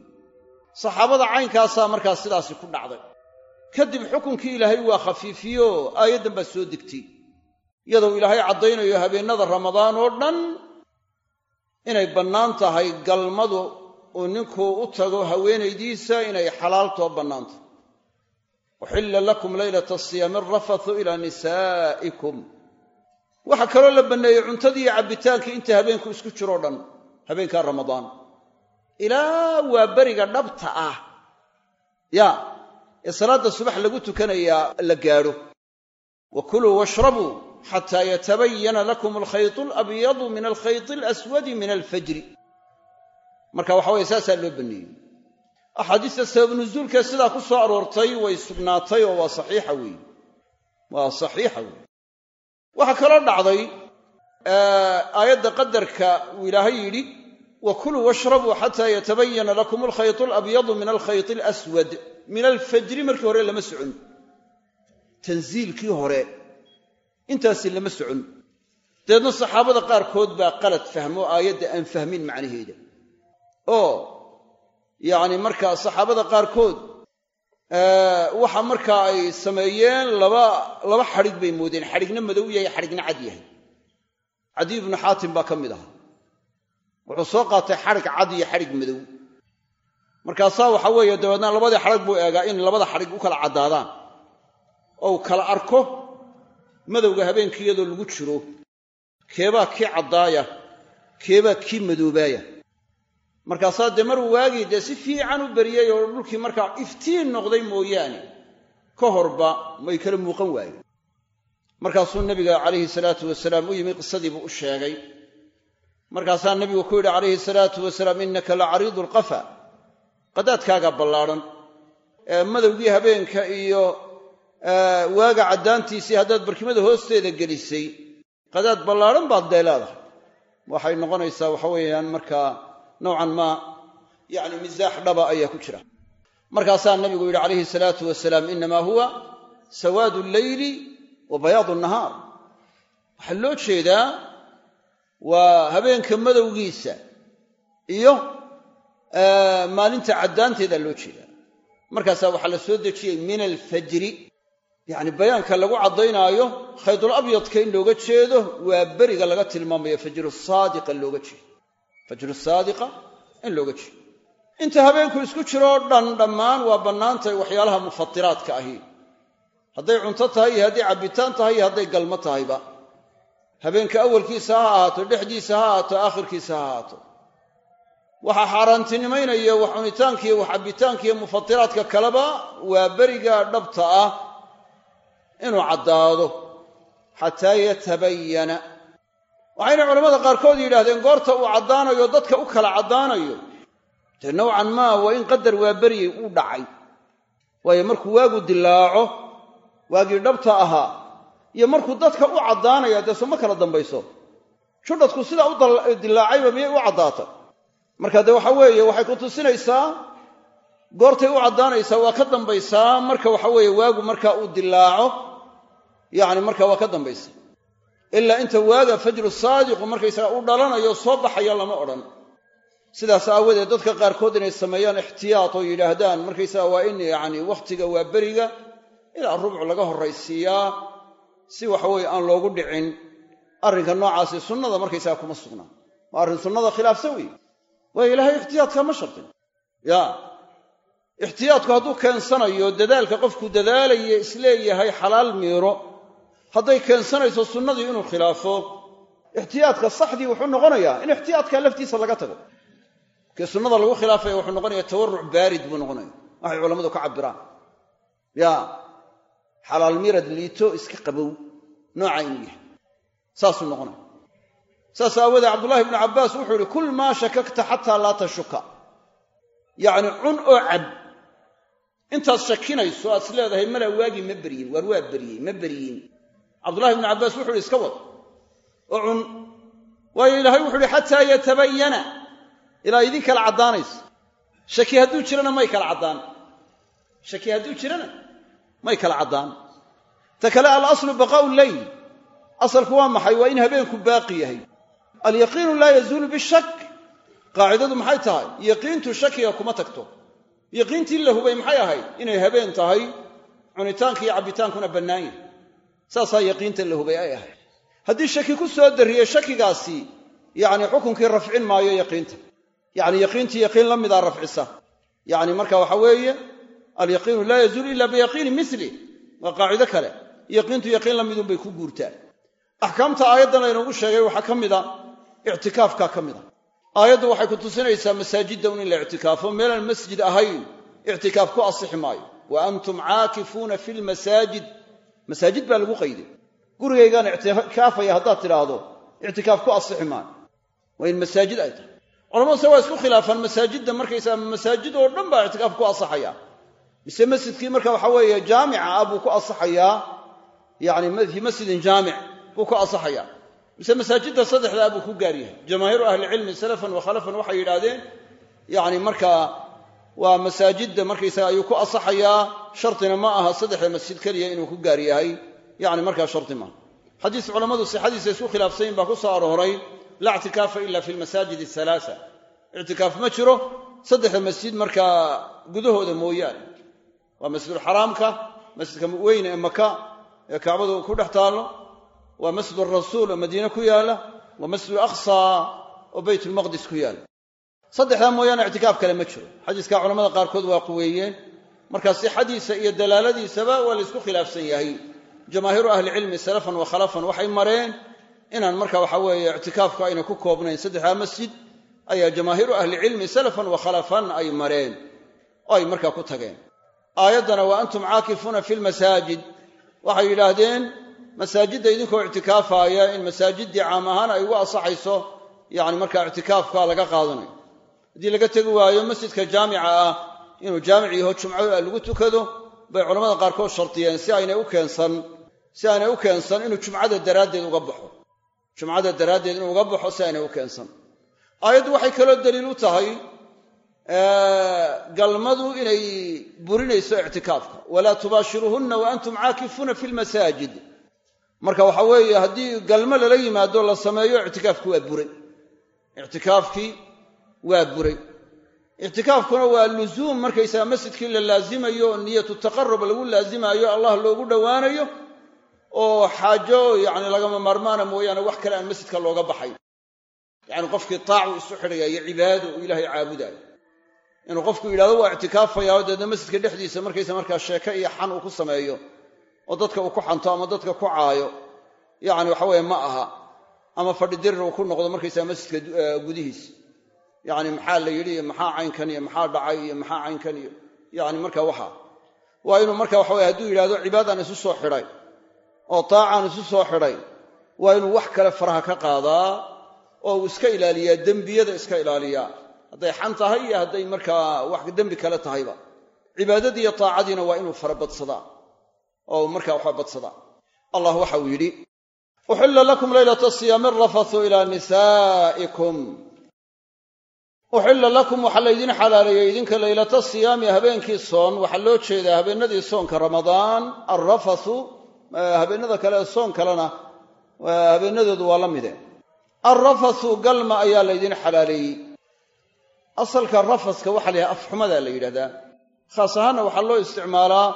Saxaabada caynkaasaa markaa sidaasi ku dhacday. Kadib xukunkii ilaahay waa khafiifiyo aayaddan baa soo degtay. Iyadoo ilaahay caddaynayo habeennada ramadaan oo dhan inay bannaan tahay galmadu uu ninkuu u tago haweenaydiisa inay xalaaltoo bannaantahy uxilla lakum leylata siyaami arafathu ilaa nisaa'ikum. Waxaa kaloo la banneeyey cuntadii iyo cabbitaankii inta habeenku isku jiroo dhan habeenkaa ramadaan. Ilaa waa beriga dhabta ah. Ya ee salaadda subax lagu tukanayaa la gaadho. Wa kuluu washrabuu xataa yatabayana lakum alkhaytu alabyadu min alkhayti alaswadi min alfajri marka waxa weye saasaa loo banneeyey axaadiista sabab nusuulkee sidaa ku soo aroortay way sugnaatay oo waa saxiixa weeye. Waa saxiixa weeye. Waxaa kaloo dhacday aayadda qadarka uu ilaahay yidhi wa kuluu washrabuu xataa yatabayana lakum alkhaytu alabyadu min alkhayti alaswad min alfajri markii hore lama socon. Tansiilkii hore intaasi lama socon. Dabeedna saxaabada qaarkood baa qalad fahmo aayadda aan fahmin macnaheeda oo yacni markaa saxaabada qaarkood waxa markaa ay sameeyeen laba laba xadhig bay moodeen. Xadhigna madow yahay xadhigna cad yahay. Cadiy ibnu xaatim baa ka mid ahaa. Wuxuu soo qaatay xadhig cad iyo xadhig madow. Markaasaa waxa weeye dabeedna labadii xadhig buu eegaa in labada xadhig u kala caddaadaan oo uu kala arko madowga habeenkii iyadoo lagu jiro. Keebaa kii caddaaya keebaa kii madoobaaya markaasaa dee maruu waagii dee si fiican u beriyey oo dhulkii markaa iftiin noqday mooyaane ka horba may kala muuqan waayeen. Markaasuu nabiga calayhi salaatu wasalaam u yimi qisadiibuu u sheegay. Markaasaa nabigu ku yidhi calayhi salaatu wasalaam innaka la cariidu alqafa qadaadkaagaa ballaadhan. Ee madowgii habeenka iyo waaga caddaantiisii haddaad barkimada hoosteeda gelisay qadaad ballaadhan baad dee leedahay. Waxay noqonaysaa waxa weeyaan markaa nowcan maa yacni misaax dhaba ayaa ku jira. Markaasaa nabigu yidhi calayhi salaatu wasalaam innamaa huwa sawaadu alleyli wa bayaadu nahaar. Waxaa loo jeedaa waa habeenka madowgiisa iyo maalinta caddaanteeda loo jeedaa. Markaasaa waxaa la soo dejiyey min alfajri yacni bayaanka lagu caddaynaayo khaydul abyadka in looga jeedo waa beriga laga tilmaamayo fajru saadiqa looga jeedo fajru saadiqa in looga jeedo. Inta habeenku isku jiroo dhan dhammaan waa bannaantahay waxyaalaha mufatiraadka ahi. Hadday cunto tahay iyo hadday cabbitaan tahay iyo hadday galmo tahayba. Habeenka awalkiisa ha ahaato dhexdiisa ha ahaato aakhirkiisa ha ahaato. Waxaa xaaraantinimaynaya wax cunitaankiiyo wax cabbitaankiiyo mufatiraadka kaleba waa beriga dhabta ah inuu caddaado. Xataa yatabayana waxayna culammada qaarkood yidhaahdeen goorta uu caddaanayo dadka u kala caddaanayo. Dee nowcan maa waa in qadar waa beriyey uu dhacay. Waayo markuu waagu dilaaco waagii dhabta ahaa iyo markuu dadka u caddaanaya dee soma kala dambayso. Judhadku sidaa u dilaacayba miyay u caddaatay? Marka dee waxa weeye waxay ku tusinaysaa goortay u caddaanaysaa waa ka dambaysaa. Marka waxa weeye waagu markaa uu dilaaco yacni marka waa ka dambaysa ilaa inta waaga fajru saadiqu markaysaga u dhalanayo soo baxaya lama odhan. Sidaas aawadeed dadka qaarkood inay sameeyaan ixtiyaat oo yidhaahdaan markaysaga waa in yacni wakhtiga waa beriga ilaa rubcu laga horraysiiyaa si waxaweye aan loogu dhicin. Arrinka noocaasi sunnada markaysaga kuma sugnaa waa arrin sunnada khilaafsan weeye? Waayo ilaahay ixtiyaadka ma shartin. Ya ixtiyaadku hadduu keensanayo dadaalka qofku dadaalaya is leeyahay xalaal miiro hadday keensanayso sunnadii inuu khilaafo ixtiyaadka saxdii wuxuu noqonayaa in ixtiyaadka laftiisa laga tago. Kii sunnada lagu khilaafaya wuxuu noqonaya tawaruc baarid buu noqonaya waxay culammadu ka cabiraan ya xalaal mirad liito iska qabow nooca inuu yahay. Saasuu noqonaya. Saas aawoodee cabdullahi ibnu cabbaas wuxuu ihi kul maa shakakta xataa laa tashuka. Yacni cun oo cab intaad shakinayso aad is leedahay malaa waagii ma beryin. Waar waa beryey ma beryin cabdullahi ibnu cabbaas wuxu ihi iska wad oo cun. Waayo ilaahay wuxu uhi xataa yatabayana ilaa idin kala caddaanaysa shaki hadduu jirana may kala caddaan. Shaki hadduu jirana may kala caddaan. Ta kale alaslu baqaa'u leyl asalku waa maxay? Waa in habeenku baaqi yahay. Alyaqiinu laa yazuulu bishak. Qaacidadu maxay tahay? Yaqiintu shakiga kuma tagto. Yaqiintii la hubay maxay ahayd? Inay habeen tahay cunitaanka iyo cabbitaankuna bannaan yahay saasaa yaqiinta la hubay ay ahayd. Haddii shaki ku soo darriye shakigaasi yacni xukunkii rafcin maayo yaqiinta. Yacni yaqiintii yaqiin la midaa rafcisa. Yacni marka waxa weeye alyaqiinu laa yazuulu ila biyaqiini mili waa qaacido kale. Yaqiintu yaqiin la midunbay ku guurtaa axkaamta aayaddan laynoogu sheegay waxaa ka mida ictikaafka ka mida. Aayaddu waxay ku tusinaysaa masaajidda un in la ictikaafo meelaan masjid ahayn ictikaaf ku asixi maayo. Wa antum caakifuuna fi lmasaajid masaajid baa lagu qayday. Gurigaygaan ictikaafaya haddaad tidhaahdo ictikaaf ku asixi maayo waa in masaajid ay tahay. Culammaduse waa isku khilaafaan masaajidda markaysaa masaajid oo dhan baa ictikaaf ku asaxaya mise masjidkii marka waxa weeye jaamica ah buu ku asaxayaa yani fii masjidin jaamic buu ku asaxayaa mise masaajidda saddexdaa buu ku gaar yahay. Jamaahiiru ahlicilmi salafan wa khalafan waxay yidhaahdeen yani markaa waa masaajidda markaysaga ayuu ku asaxayaa shartina ma aha saddexda masjid keliya inuu ku gaar yahay. Yani markaa sharti maaha xadiis culammadu sixadiisa isku khilaafsayin baa ku soo arooray laa ictikaafa ila fi lmasaajid alaaa ictikaaf ma jiro saddexda masjid markaa gudahooda mooyaane. Waa masjidulxaraamka masjidka weyne ee maka ee kacbadu ku dhex taallo. Waa masjid arasuul oo madiine ku yaalla. Waa masjid aqsa oo baytulmaqdis ku yaalla saddexdaa mooyaane ictikaaf kale ma jiro. Xadiiskaa culamada qaarkood waa quweeyeen. Markaa sixadiisa iyo dalaaladiisaba waa laysku khilaafsan yahay. Jamaahiiru ahlicilmi salafan wa khalafan waxay mareen inaan marka waxa weeye ictikaafku ayna ku koobnayn saddexdaa masjid ayaa jamaahiiru ahlicilmi salafan wa khalafan ay mareen. Oo ay markaa ku tageen. Aayaddana wa antum caakifuuna fi lmasaajid waxay yidhaahdeen masaajidda idinkoo ictikaafaaya in masaajiddii caam ahaan ay ugu asaxayso yani markaa ictikaafka laga qaadanayo haddii laga tegi waayo masjidka jaamica ah inuu jaamic yaho jumco lagu tukado bay culamada qaarkood shardiyeen si aynay u keensan si aynay u keensan inuu jumcada daraaddeed uga baxo. Jumcada daraaddeed inuu uga baxo si aynay u keensan. Aayaddu waxay kaloo daliil u tahay galmadu inay burinayso ictikaafka. Walaa tubaashiruuhunna wa antum caakifuuna fi lmasaajid marka waxa weeye haddii galmo lala yimaado la sameeyo ictikaafki waa buray ictikaafkii waa buray. Ictikaafkuna waa luzuum markaysaga masjidkii la laazimayo oo niyatu taqarub lagu laazimaayo allah loogu dhowaanayo oo xaajo yani lagama maarmaana mooyaane wax kale aan masjidka looga baxay yacni qofkii taacu isu xidhaya iyo cibaado uu ilaahay caabudayo. Inuu qofku yidhahdo waa ictikaafayaa oo deedna masjidka dhexdiisa markaysa markaa sheeke iyo xan uu ku sameeyo oo dadka uu ku xanto ama dadka ku caayo. Yacni waxa weeye ma aha ama fadhi dirir uu ku noqdo markaysaa masjidka gudihiisa yacni maxaa la yidhi iyo maxaa caynkan iyo maxaa dhacay iyo maxaa caynkan iyo yacni marka waxa. Waa inuu marka waxa weye hadduu yidhahdo cibaadaan isu soo xidhay oo taacaan isu soo xidhay waa inuu wax kale faraha ka qaadaa oo uu iska ilaaliyaa dembiyada iska ilaaliyaa. Hadday xan tahay iyo hadday markaa wax dembi kale tahayba. Cibaadadii iyo taacadiina waa inuu fara badsadaa oo markaa waxba badsadaa. Allah waxa uu yidhi uxilla lakum laylata siyaami arafathu ilaa nisaa'ikum uxilla lakum waxaa laydin xalaaleeyey idinka laylata siyaami habeenkii soon. Waxaa loo jeedaa habeenadii soonka ramadaan alrafathu habeenada kale ee soon kalena habeenadoodu waa la mide alrafathu galma ayaa laydin xalaaleeyey. Asalka rafaska waxaa la yidhaha afxumadaa la yidhahdaa. Khaas ahaanna waxaa loo isticmaalaa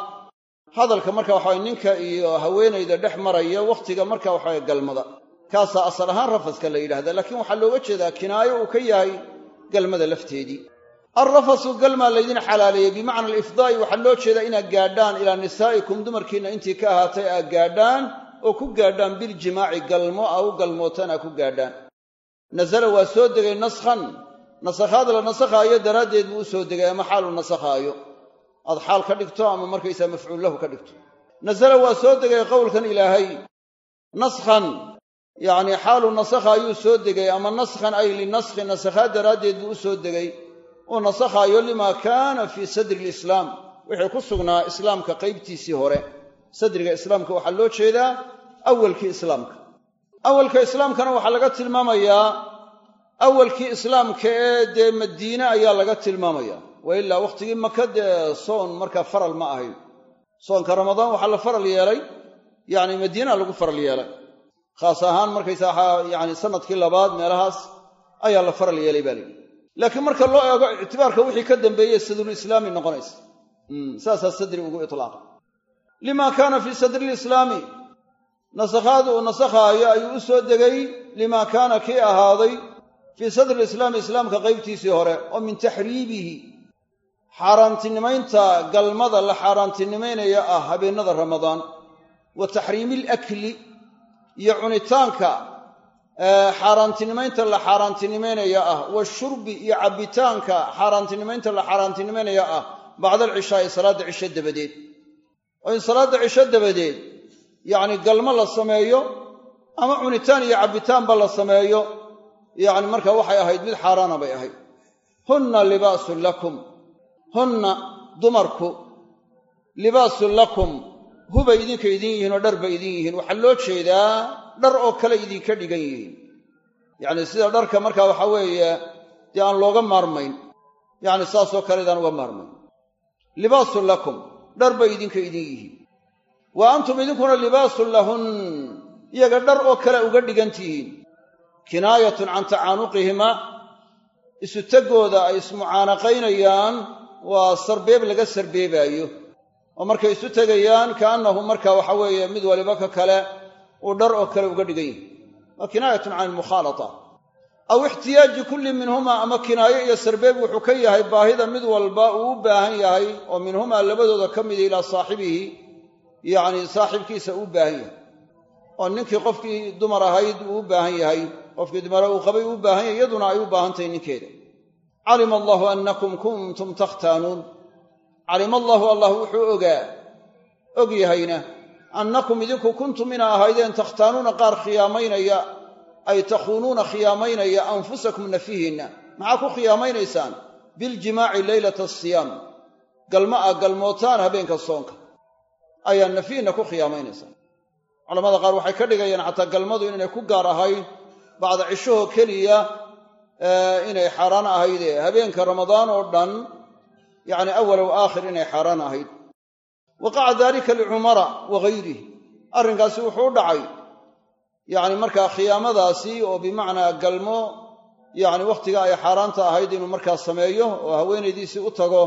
hadalka marka waxaway ninka iyo haweenayda dhex maraya wakhtiga marka waxaway galmada. Kaasaa asal ahaan rafaska la yidhahdaa laakiin waxaa looga jeedaa kinaayo uu ka yahay galmada lafteedii alrafasu galmaa laydin xalaaleeyey bimacna alifdaa'i waxaa loo jeedaa inaad gaadhaan ilaa nisaa'ikum dumarkiinna intii ka ahaatay aad gaadhaan oo ku gaadhaan biljimaaci galmo aa u galmootaan aa ku gaadhaan. Nasala waa soo degay naskhan nasakhaad la nasakhaayo daraaddeed buu u soo degay ama xaalu nasakhaayo. Aad xaal ka dhigto ama markaysaa mafcuul lahu ka dhigto. Nasala waa soo degay qowlkan ilaahay. Naskhan yacnii xaalu nasakha ayuu soo degay ama naskhan ay linaskhi nasakhaad daraaddeed buu u soo degay. Uu nasakhaayo limaa kaana fii sadri lislaam. Wixii ku sugnaa islaamka qaybtiisii hore. Sadriga islaamka waxaa loo jeedaa awalkii islaamka. Awalka islaamkana waxaa laga tilmaamayaa awalkii islaamka ee dee madiine ayaa laga tilmaamaya wa ilaa wakhtigii maka dee soon markaa faral ma ahayn. Soonka ramadaan waxaa la faral yeelay. Yacni madiina lagu faral yeelay khaas ahaan markaysa yani sannadkii labaad meelahaas ayaa la faral yeelay baa layidhi laakiin marka loo eego ictibaarka wixii ka dambeeyey sadrulislaami noqonaysa. Saasaa sadri ugu itlaaqa lima kaana fii sadri lislaami nasakhaad uu nasakhaayo ayuu u soo degay limaa kaana kii ahaaday fii sadri lislaami islaamka qaybtiisii hore oo min taxriibihi xaaraantinimaynta galmada la xaaraantinimaynaya ah habeennada ramadaan. Wa taxriimi alakli iyo cunitaanka xaaraantinimaynta la xaaraantinimaynaya ah washurbi iyo cabbitaanka xaaraantinimaynta la xaaraantinimaynaya ah bacda alcishaa'i salaadda cisho dabadeed. Oo in salaadda cisho dabadeed yacni galmo la sameeyo ama cunitaan iyo cabbitaanba la sameeyo yacni marka waxay ahayd mid xaaraana bay ahayd. Hunna libaasun lakum hunna dumarku libaasun lakum hubay idinka idin yihiin oo dhar bay idin yihiin. Waxaa loo jeedaa dhar oo kale idinka dhigan yihiin. Yacni sida dharka marka waxaa weeye dee aan looga maarmayn. Yacni saasoo kale idaan uga maarmayn. Libaasun lakum dhar bay idinka idin yihiin. Wa antum idinkuna libaasun lahun iyaga dhar oo kale uga dhigan tihiin. Kinaayatun can tacaanuqihima isu teggooda ay ismucaanaqaynayaan waa sarbeeb laga sarbeebaayo oo markay isu tegayaan kaannahu marka waxa weeye mid waliba ka kale uu dhar oo kale uga dhigan yihi waa kinaayatun can almukhaalata. Aw ixtiyaaji kulli minhumaa ama kinaayo iyo sarbeeb wuxuu ka yahay baahida mid walba uu u baahan yahay oo minhumaa labadooda ka mida ilaa saaxibihi yacni saaxibkiisa uu baahan yahay. Oo ninkii qofkii dumar ahayd uu u baahan yahay qofkii dumare uu qabay uu baahan yahay iyaduna ay u baahan tahay ninkeeda. Calima allahu annakum kuntum takhtaanuun calima allaahu allah wuxuu ogaa og yahayna annakum idinku kuntum inaa ahaydeen takhtaanuuna qaar khiyaamaynaya ay takhuunuuna khiyaamaynaya anfusakum nafihiinna. Maxaa ku khiyaamaynaysaan biljimaaci leylata asiyaam galma a galmootaan habeenka soonka. Ayaa nafihiinna ku khiyaamaynaysaa. Culamada qaar waxay ka dhigayaan xataa galmadu inaynay ku gaar ahayn bacda cishahoo keliya inay xaaraan ahaydee habeenka ramadaan oo dhan yacni awalow aakhir inay xaaraan ahayd. Waqaca dalika licumara wa gayrih arrinkaasi wuxuu u dhacay yacni markaa khiyaamadaasi oo bimacnaa galmo yacni wakhtiga ay xaaraanta ahayd inuu markaa sameeyo oo haweenaydiisii u tago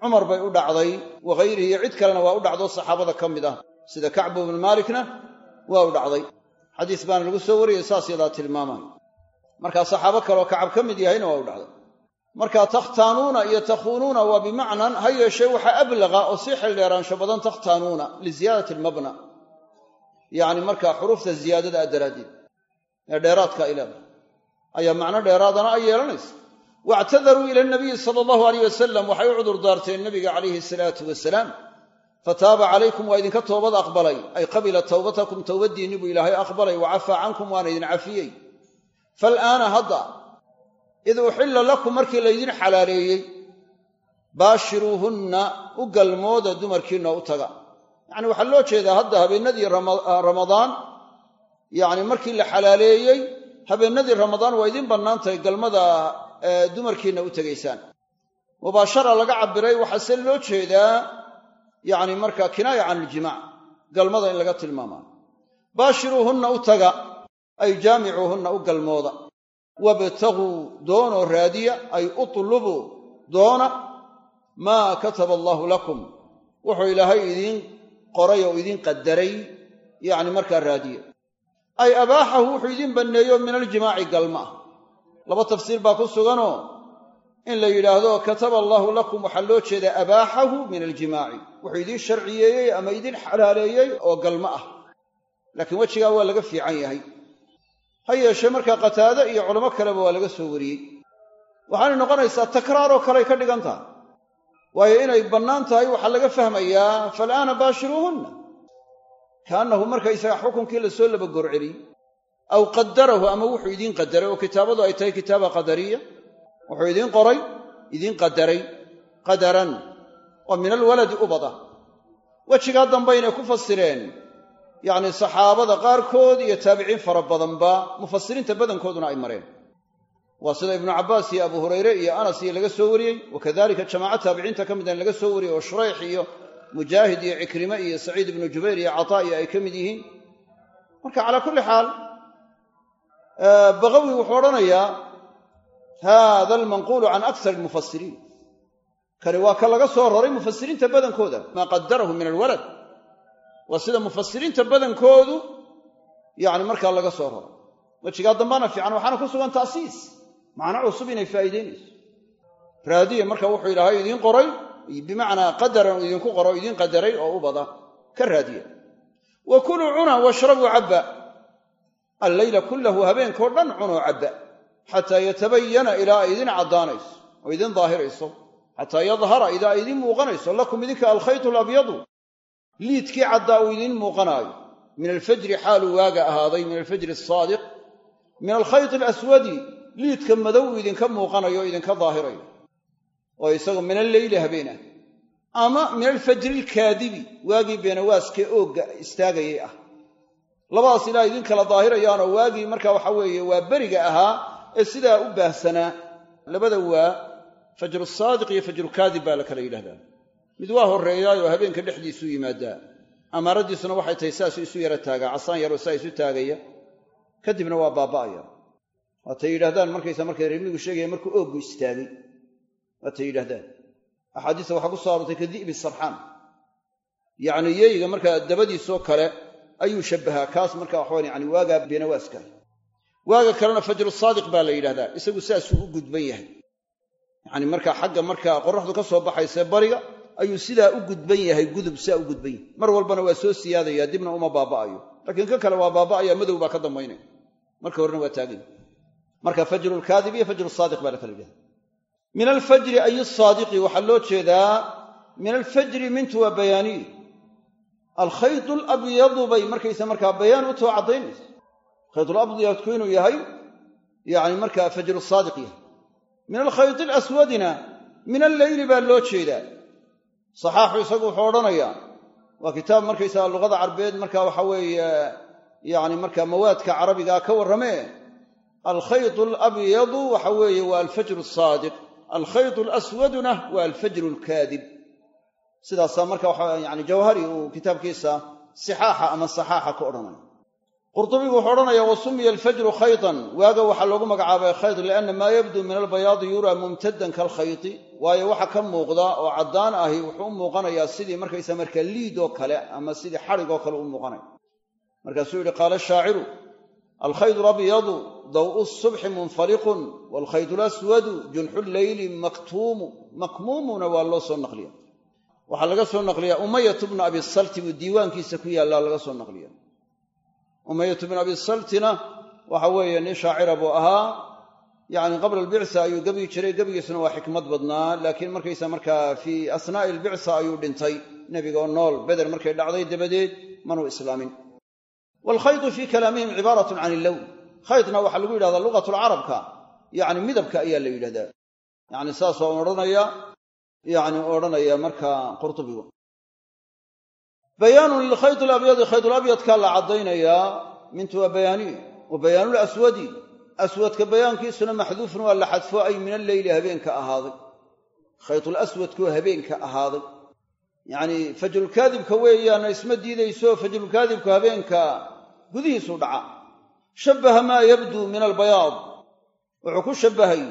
cumar bay u dhacday. Wa hayrihi iyo cid kalena waa u dhacdo saxaabada ka mid ah. Sida kacbu bnu maalikna waa u dhacday. Xadiis baana lagu soo wariyey saas yadaa tilmaamay. Markaa saxaabo kaleoo kacab ka mid yahayna waa u dhacday marka takhtaanuuna iyo takhuunuuna waa bimacnan ha yeeshee waxaa ablaqa oo sii xildheeraansho badan takhtaanuuna liziyaadati almabna. Yacni markaa xuruufta ziyaadada a daraaddeed ee dheeraadka ay leedahay. Ayaa macno dheeraadana ay yeelanaysa. Waactadaruu ila nabiyi sala allahu alayh wasalam waxay u cudur daarteen nabiga calayhi salaatu wasalaam. Fataaba calaykum waa idinka toobad aqbalay. Ay qabila towbatakum towbaddiinni buu ilaahay aqbalay wa cafaa cankum waana idin cafiyey id uxilla lakum markii laydin xalaaleeyey baashiruuhunna u galmooda dumarkiinna u taga. Yacni waxaa loo jeedaa hadda habeennadii ramadaan yacni markii la xalaaleeyey habeennadii ramadaan waa idiin bannaan tahay galmada dumarkiinna u tegaysaan. Mubaashara laga cabbiray waxaase loo jeedaa yacni marka kinaaya can iljimaac galmada in laga tilmaamaa. Baashiruuhunna u taga ay jaamicuuhunna u galmooda wabtaguu doonoo raadiya ay utlubuu doona maa kataba allaahu lakum wuxuu ilaahay idiin qoray oo idiin qadaray yacni markaa raadiya ay abaaxahu wuxuu idiin banneeyo min aljimaaci galma ah laba tafsiir baa ku suganoo in la yidhaahdo kataba allaahu lakum waxaa loo jeedaa abaaxahu min aljimaaci wuxuu idiin sharciyeeyey ama idiin xalaaleeyey oo galmo ah laakiin wejigaa waa laga fiican yahay ha yeeshee markaa qataade iyo culamo kaleba waa laga soo wariyey. Waxaanay noqonaysaa takraaroo kaley ka dhigan tahay. Waayo inay bannaan tahay waxaa laga fahmayaa fal'aana baashiruuhunna. Kaannahu markaysaga xukunkii la soo laba gorceliyey aw qadarahu ama wuxuu idiin qadaray oo kitaabadu ay tahay kitaaba qadariya wuxuu idiin qoray idiin qadaray qadaran oo min alwaladi ubada. Wejigaa dambe inay ku fasireen yacni saxaabada qaarkood iyo taabiciin fara badanba mufasiriinta badankooduna ay mareen. Waa sida ibnu cabbaas iyo abu hurayre iyo anas iyo laga soo wariyey wakadalika jamaaca taabiciinta ka midna laga soo wariyey oo shurayx iyo mujaahid iyo cikrime iyo saciid ibnu jubayr iyo cataa iyo ay ka mid yihiin. Marka calaa kulli xaal baqawi wuxuu odhanayaa hada almanquulu can akar almufasiriin kani waa ka laga soo raray mufasiriinta badankooda maa qadarahu min alwalad waa sida mufasiriinta badankoodu yani markaa laga soo raray wejigaa dambana fiican waxaana ku sugan taasiis macno cusub inay faa'iideynayso raadiya marka wuxuu yidhahay idiin qoray bimacnaa qadaran uu idinku qoro idiin qadaray oo u bada. Ka raadiya wa kuluu cuna washrabuu cabba. Alleyla kullahu habeenkao dhan cunoo cabba. Xataa yatabayana ilaa ay idin caddaanayso oo idin daahirayso. Xataa yadhara ilaa ay idiin muuqanayso. Lakum idinka alkhaytu alabyadu liidkii caddaa uu idiin muuqanaayo. Min alfajri xaaluu waaga ahaaday min alfajri asaadiq min alkhayti alaswadi liidka madow uu idinka muuqanayo o idinka daahirayo. Oo isagu min alleyli habeenah. Ama min alfajri alkaadibi waagii beenawaaskee oogga istaagayay ah. Labadaas ilaa idin kala daahirayaanoo waagii marka waxa weeye waa beriga ahaa ee sidaa u baahsanaa. Labada waa fajru saadiq iyo fajru kaadib baa la kala yidhahdaa mid waa horreeyaayoo habeenka dhexdiisuu yimaadaa amaaradiisuna waxay tahay saasuu isu yara taagaa casaan yaroo saa isu taagaya. Kadibna waa baaba'aya. Waatay yidhahdaan markaysa markay remigu sheegaya markuu ooggu istaagay. Waatay yidhahdaan axaadiista waxaa ku soo aroortay ka di'bi sarxaan. Yacni yeyga markaa dabadiisoo kale ayuu shabbahaa kaas marka waxawan yani waagaa beenawaaska waaga kalena fajru saadiq baa la yidhahdaa isagu saasuu u gudban yahay. Yacni markaa xagga markaa qoraxdu ka soo baxaysee bariga ayuu sidaa u gudban yahay gudub sidaa u gudban yahay. Mar walbana waa soo siyaadaya dibna uma baaba'ayo. Laakiin kan kale waa baaba'aya madow baa ka dambaynaya marka horena waa taaganya marka fajru lkaadib iyo fajru saadiq baa la kala yidhahda min alfajri ay saadiqi waxaa loo jeedaa min alfajri mintu waa bayaaniy alkhaytu alabyadu bay markaysa markaa bayaan u too caddaynaysa. Khaytulabyadku inuu yahay yani markaa fajru saadiq yahay. Min alkhayti alaswadina min alleyli baa loo jeedaa saxaaxu isagu wuxuu odhanayaa waa kitaab markaysaga luqada carbeed marka waxa weeye yani marka mawaadka carabigaa ka warramee alkhaytu alabyadu waxa weeye waa alfajru asaadiq alkhaytu alaswaduna waa alfajru alkaadib. Sidaasaa marka waxa yani jawhari uu kitaabkiisa sixaaxa ama saxaaxa ka odhanaya qurtubigu wuxuu odhanaya wa sumiya alfajru khaytan. Waaga waxaa loogu magacaabay khayt lianna maa yabduu min albayaadi yuraa mumtadan kalkhayti. Waayo waxa ka muuqda oo caddaan ahi wuxuu u muuqanayaa sidii markaysa marka liid oo kale ama sidii xadhig oo kale u muuqanaya markaasuu yihi qaala shaaciru alkhaydu labyadu daw'u subxi munfaliqun waalkhaydu laswadu junxu leyli maktuumu makmuumuna waa loo soo naqliya. Waxaa laga soo naqliyaa umayatu bnu abi salti buu diiwaankiisa ku yaallaa laga soo naqliya umayatu bnu abi saltina waxa weeye nin shaacira buu ahaa. Yacni qabla albicsa ayuu gebyi jiray gebyiisuna waa xikmad badnaa laakiin markaysa markaa fii asnaa'i albicsa ayuu dhintay nebigaoo nool. Beder markay dhacday dabadeed manuu islaamin. Waalkhaydu fii kalaamihim cibaaratun can illown khaydna waxaa lagu yidhahdaa lugatulcarabka yacni midabka ayaa la yidhahdaa. Yacni saas waa yacni odhanaya qurtubigu bayaanun lilkhayd alabyadi khaydulabyadkaa la caddaynayaa mintu waa bayaaniy wa bayaanlaswadi aswadka bayaankiisuna maxduufun waa la xadfo ay min alleyli habeenka ahaaday khaytulaswadkoo habeenka ahaaday yacnii fajrulkaadibka weeyaana isma diidayso fajrulkaadibku habeenka gudihiisu dhaca shabbaha maa yabduu min albayaad wuxuu ku shabbahay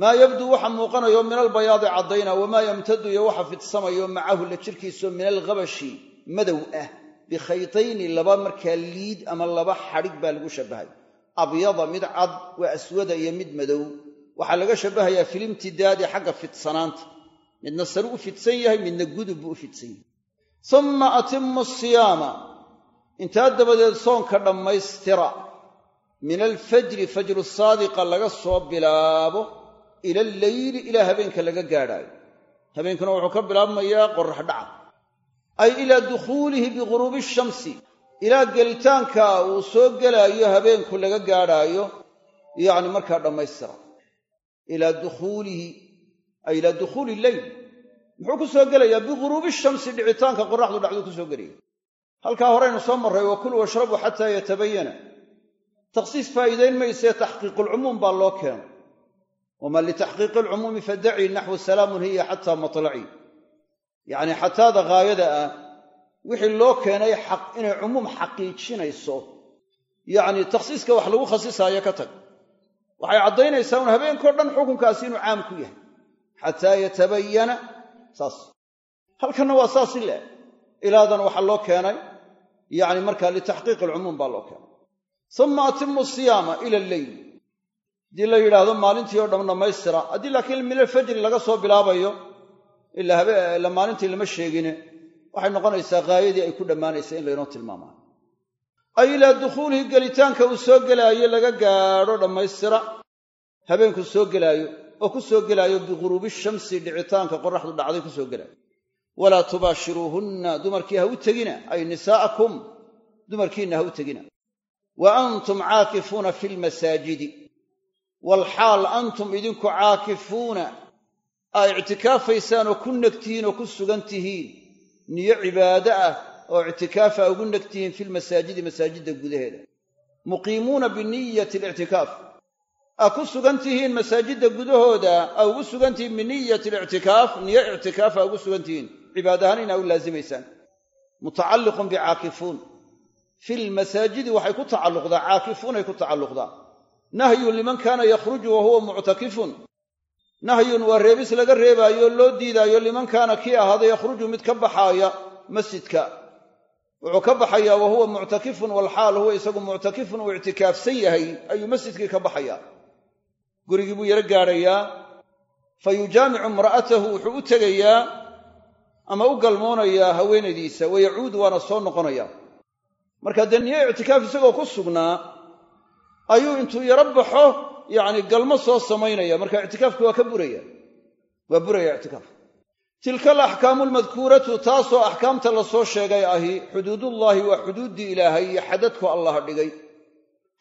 maa yabduu waxa muuqanayo min albayaadi caddayna wamaa yamtadu iyo waxa fidsamayo macahu la jirkiiso min alghabashi madow ah bikhaytayni laba markaa liid ama laba xadhig baa lagu shabbahay. Abyada mid cad waa aswada iyo mid madow. Waxaa laga shabbahayaa filimtidaadi xagga fidsanaanta. Midna sare u fidsan yahay midna gudub buu u fidsan yahay. Summa atimu asiyaama intaa dabadeed soonka dhammaystira. Min alfajri fajru saadiqa laga soo bilaabo ila alleyli ilaa habeenka laga gaadhaayo. Habeenkuna wuxuu ka bilaabmayaa qorax dhaca ay ilaa dukhuulihi biguruubi shamsi. Ilaa gelitaanka uu soo gelaayo habeenku laga gaadhaayo yacni markaa dhammaystira. Ilaa dukhuulihi ay ilaa dukhuuli illeyl muxuu ku soo gelayaa? Biguruubi shamsi dhicitaanka qoraxdu dhacduu ku soo gelaya halkaa horeynu soo marray wa kuluu washrabuu xataa yatabayana takhsiis faa'iidayn maysee taxqiiqulcumuum baa loo keenay wamaa litaxqiiqi alcumuumi fadacii naxwu salaamun hiya xataa matlaci yacni xataada ghaayada ah wixii loo keenay xaq inay cumuum xaqiijinayso. Yacni takhsiiska wax lagu khasisaayo ka tag. Waxay caddaynaysaa un habeenkao dhan xukunkaasi inuu caam ku yahay. Xataa yatabayana saas. Halkanna waa saas i leh ilaadan waxaa loo keenay yacni markaa litaxqiiqi alcumuum baa loo keenay. Summa atimu siyaama ila alleyl haddii la yidhaahdo maalintii oo dham dhammaystira haddii laakiin min alfajri laga soo bilaabayo ilaa maalintii lama sheegine. Waxay noqonaysaa haayadii ay ku dhammaanaysa in laynoo tilmaamaayo ay ilaa dukhuulihi gelitaanka uu soo gelaayo laga gaadho dhammaystira. Habeenku soo gelaayo oo ku soo gelaayo biguruubi shamsi dhicitaanka qoraxdu dhacday ku soo gelaayo. Walaa tubaashiruuhunna dumarkii ha u tegina ay nisaa'akum dumarkiinna ha u tegina. Wa antum caakifuuna fi lmasaajidi walxaal antum idinku caakifuuna aa ictikaafaysaan oo ku negtihiin oo ku sugan tihiin. Niyo cibaado ah oo ictikaafa ugu negtihiin filmasaajidi masaajidda gudaheeda. Muqiimuuna biniyati alictikaaf aa ku sugan tihiin masaajidda gudahooda aa ugu sugan tihiin biniyati alictikaaf niyo ictikaafa ugu sugan tihiin. Cibaad ahaan inaa u laasimaysaan. Mutacalliqun bicaakifuun. Filmasaajidi waxay ku tacalluqdaa caakifuunay ku tacalluqdaa. Nahyun liman kaana yakhruju wa huwa muctakifun nahyun waa reebis laga reebaayo loo diidaayo liman kaana kii ahaada yakhruju mid ka baxaaya masjidka. Wuxuu ka baxayaa wa huwa muctakifun walxaal huwa isagu muctakifun uu ictikaafsan yahay ayuu masjidkii ka baxayaa. Gurigii buu yaro gaadhayaa fa yujaamicu imra'atahu wuxuu u tegayaa ama u galmoonayaa haweenaydiisa wayacuudu waana soo noqonayaa. Marka dee niyo ictikaaf isagoo ku sugnaa ayuu intuu yaro baxo yacni galmo soo samaynaya marka ictikaafki waa ka buraya. Waa buraya ictikaaf. Tilka alaxkaamu almadkuuratu taasoo axkaamta la soo sheegay ahi xuduudullaahi waa xuduuddii ilaahay iyo xadadku allah dhigay.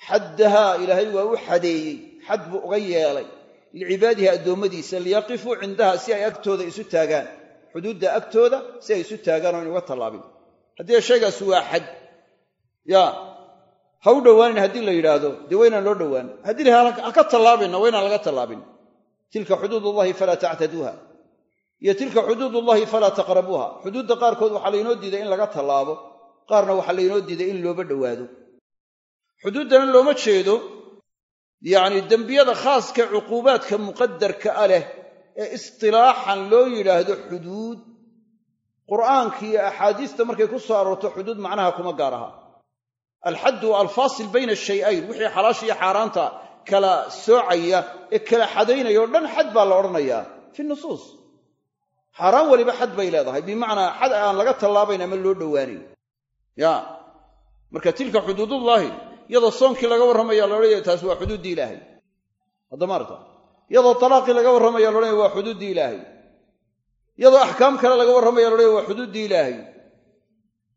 Xaddahaa ilaahay waa u xadeeyey xad buu uga yeelay. Licibaadihi addoommadiisa liyaqifuu cindaha si ay agtooda isu taagaan. Xuduudda agtooda si ay isu taagaan oo in uga tallaabin. Haddii shaygaasi waa xad. Yaa ha u dhowaanin haddii la yidhaahdo dee waynaan loo dhowaan. Haddii ha ka tallaabayna waynaan laga tallaabin. Tilka xuduudullahi falaa tactaduuha. Iyo tilka xuduudullahi falaa taqrabuuha. Xuduudda qaarkood waxaa laynoo diiday in laga tallaabo qaarna waxaa laynoo diiday in looba dhowaado. Xuduuddana looma jeedo yacni dembiyada khaaska cuquubaadka muqadarka a leh ee istilaaxan loo yidhaahdo xuduud. Qur'aanka iyo axaadiista markay ku soo aroorto xuduud macnaha kuma gaar aha alxaddu alfaasil bayna ashayayn wixii xalaasha iyo xaaraanta kala soocaya ee kala xadaynaya o dhan xad baa la odhanayaa fi nusuus. Xaaraan weliba xad bay leedahay bimacnaa xad aan laga tallaabayn ama loo dhowaanayn. Ya marka tilka xuduudullaahi iyadoo soonkii laga warramaya la odhanaya taasi waa xuduuddii ilaahay. Haddama arta iyadoo talaaqii laga warramaya la odhanaya waa xuduuddii ilaahay. Iyadoo axkaam kale laga warramaya la odhanaya waa xuduuddii ilaahay.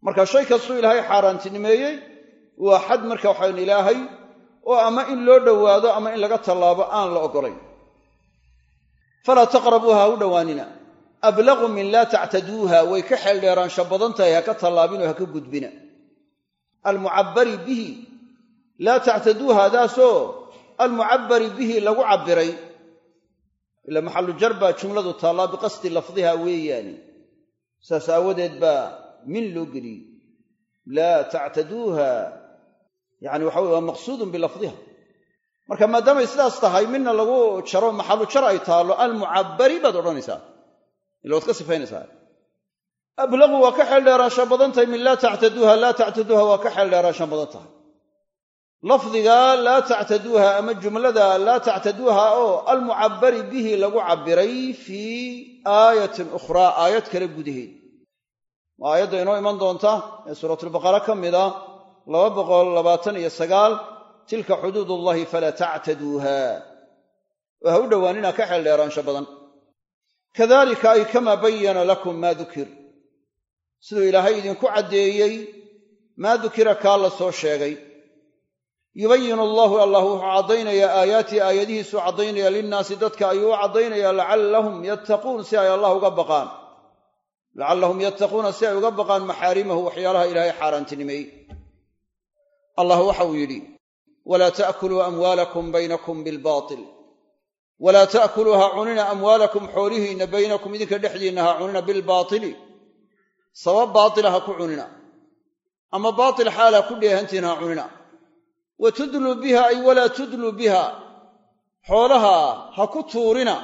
Marka shay kastuu ilaahay xaaraantinimeeyey waa xad marka waxaan ilaahay oo ama in loo dhowaado ama in laga tallaabo aan la oggolayn. Falaa taqrabuuha ha u dhowaanina. Ablaqu min laa tactaduuha way ka xeeldheeraansha badan tahay ha ka tallaabinoo ha ka gudbina. Almucabbari bihi laa tactaduuha daasoo almucabbari bihi lagu cabbiray. Ila maxallu jar baa jumladu taallaa biqasdi lafdiha weeyaani. Saas aawadeed baa min loo geliyey laa tactaduuha yani waxa weye waa maqsuudun bilafdiha. Marka maadaamay sidaas tahay midna lagu jaro maxalu jar ay taallo almucabbari baad odhanaysaa. Ila ka sifaynaysaa. Ablaqu waa ka xeeldheeraansha badan tahay min laa tactaduuha laa tactaduuha waa ka xeeldheeraansha badan tahay. Lafdiga laa tactaduuha ama jumlada laa tactaduuha oo almucabari bihi lagu cabbiray fii aayatin ukhraa aayad kale gudaheed. Waa aayadda inoo iman doonta ee suuratulbaqara ka mida laba boqol labaatan iyo sagaal tilka xuduud ullahi falaa tactaduuha. Oo ha u dhowaanina ka xeeldheeraansho badan. Kadalika ay kamaa bayana lakum maa dukir. Siduu ilaahay idinku caddeeyey maa dukira kaa la soo sheegay. Yubayinu allahu allah wuxuu caddaynayaa aayaatii aayadihiisuu caddaynaya linnaasi dadka ayuu u caddaynaya lacallahum yattaquun si ay allah uga baqaan. Lacallahum yattaquuna si ay uga baqaan maxaarimahu waxyaalaha ilaahay xaaraantinimeeyey allah waxauu yidhi walaa ta'kuluu amwaalakum baynakum bilbaatil. Walaa ta'kuluu ha cunina amwaalakum xoolihiinna baynakum idinka dhexdiinna ha cunina bilbaatili. Sabab baatila ha ku cunina ama baatil xaal ha ku dheehantiin ha cunina. Wa tudluu biha ay walaa tudluu biha. Xoolaha ha ku tuurina.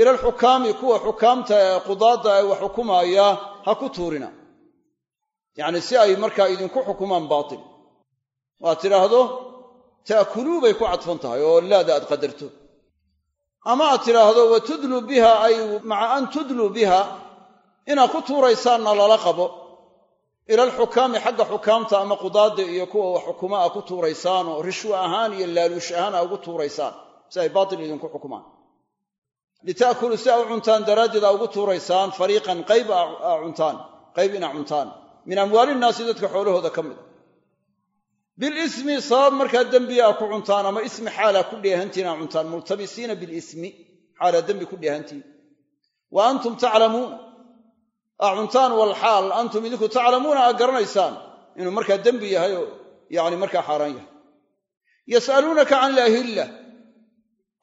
Ila alxukaami kuwa xukaamta ee qudaadda ee wax xukumaaya ha ku tuurina. Yacni si ay markaa idinku xukumaan baatil waad tidhaahdo ta'kuluu bay ku cadfan tahay oo laada aad qadarto. Ama aad tidhaahdo wa tudluu biha ay maca an tudluu biha inaad ku tuuraysaanna lala qabo. Ila alxukaami xagga xukaamta ama qudaadda iyo kuwa wax xukuma a ku tuuraysaan oo rishwo ahaan iyo laaluush ahaan a ugu tuuraysaan si ay baatil idinku xukumaan. Lita'kuluu si a u cuntaan daraaddeed aa ugu tuuraysaan fariiqan qayb aa cuntaan qayb inaa cuntaan. Min amwaalinnaasi dadka xoolahooda ka mid a bilismi sabab markaa dembiga aa ku cuntaan ama ismi xaalaa ku dheehantiin aa cuntaan multabisiina bilismi xaalaa dembi ku dheehantiin. Wa antum taclamuuna aa cuntaan walxaal antum idinku taclamuuna aa garanaysaan inuu markaa dembi yahay oo yacni markaa xaaraan yahay. Yas'aluunaka can ilaahilla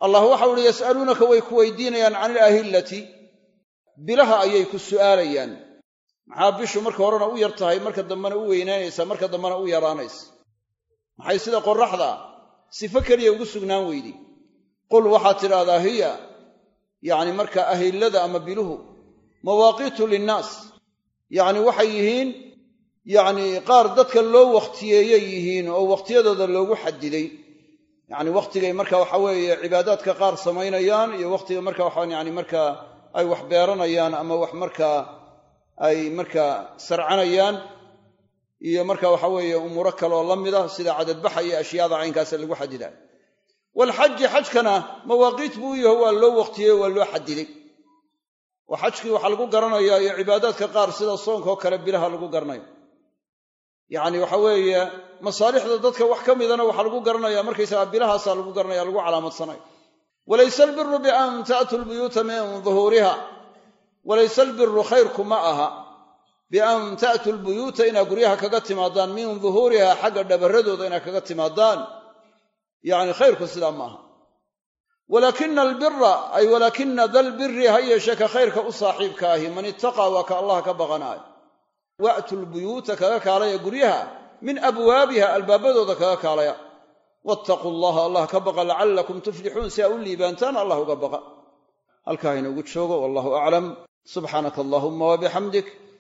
allah waxau uhi yas'aluunaka way ku weydiinayaan can ilaahillati bilaha ayay ku su'aalayaan. Maxaa bishu marka horena u yar tahay marka dambena u weynaanaysaa marka dambena u yaraanaysa maxay sida qoraxda sifo keliya ugu sugnaan weyday qul waxaad tidhaahdaa hiya. Yacni marka ahillada ama biluhu mawaaqiitu linnaas. Yacni waxay yihiin yacni qaar dadka loo wakhtiyeeyay yihiin oo wakhtiyadooda loogu xadiday yacni wakhtigay marka waxa weeye cibaadaadka qaar samaynayaan iyo wakhtiga marka waxaan yani markaa ay wax beeranayaan ama wax markaa ay markaa sarcanayaan iyo marka waxa weeye umuuro kaleoo la mida sida cadadbaxa iyo ashyaada caynkaasa lagu xadidaa waalxaji xajkana mawaaqiit buu yaho waa loo wakhtiyeey waa loo xadiday oo xajkii waxaa lagu garanayaa iyo cibaadaadka qaar sida soonkaoo kale bilaha lagu garanayo. Yacni waxa weeye masaalixda dadka wax ka midana waxaa lagu garanaya markaysagaa bilahaasaa lagu garanaya lagu calaamadsanaya. Walayse albiru bian ta'tuu lbuyuuta min duhuuriha walayse albiru khayrku ma aha bian ta'tuu lbuyuuta inaad guryaha kaga timaadaan min duhuuriha xagga dhabarradooda inaad kaga timaadaan. Yacni khayrku sidaa ma aha. Walaakina albira ay walaakina dalbiri ha yeeshe ka khayrka u saaxiibka ahi man ittaqaa waa ka allah ka baqanaayo. Wa'tu lbuyuuta kaga kaalaya guryaha min abwaabiha albaabadooda kaga kaalaya. Wattaquu allaha allah ka baqa lacallakum tuflixuun si aa u liibaantaan allah uga baqa. Halkaa inoogu joogo wallahu aclam subxaanaka allahuma wabixamdik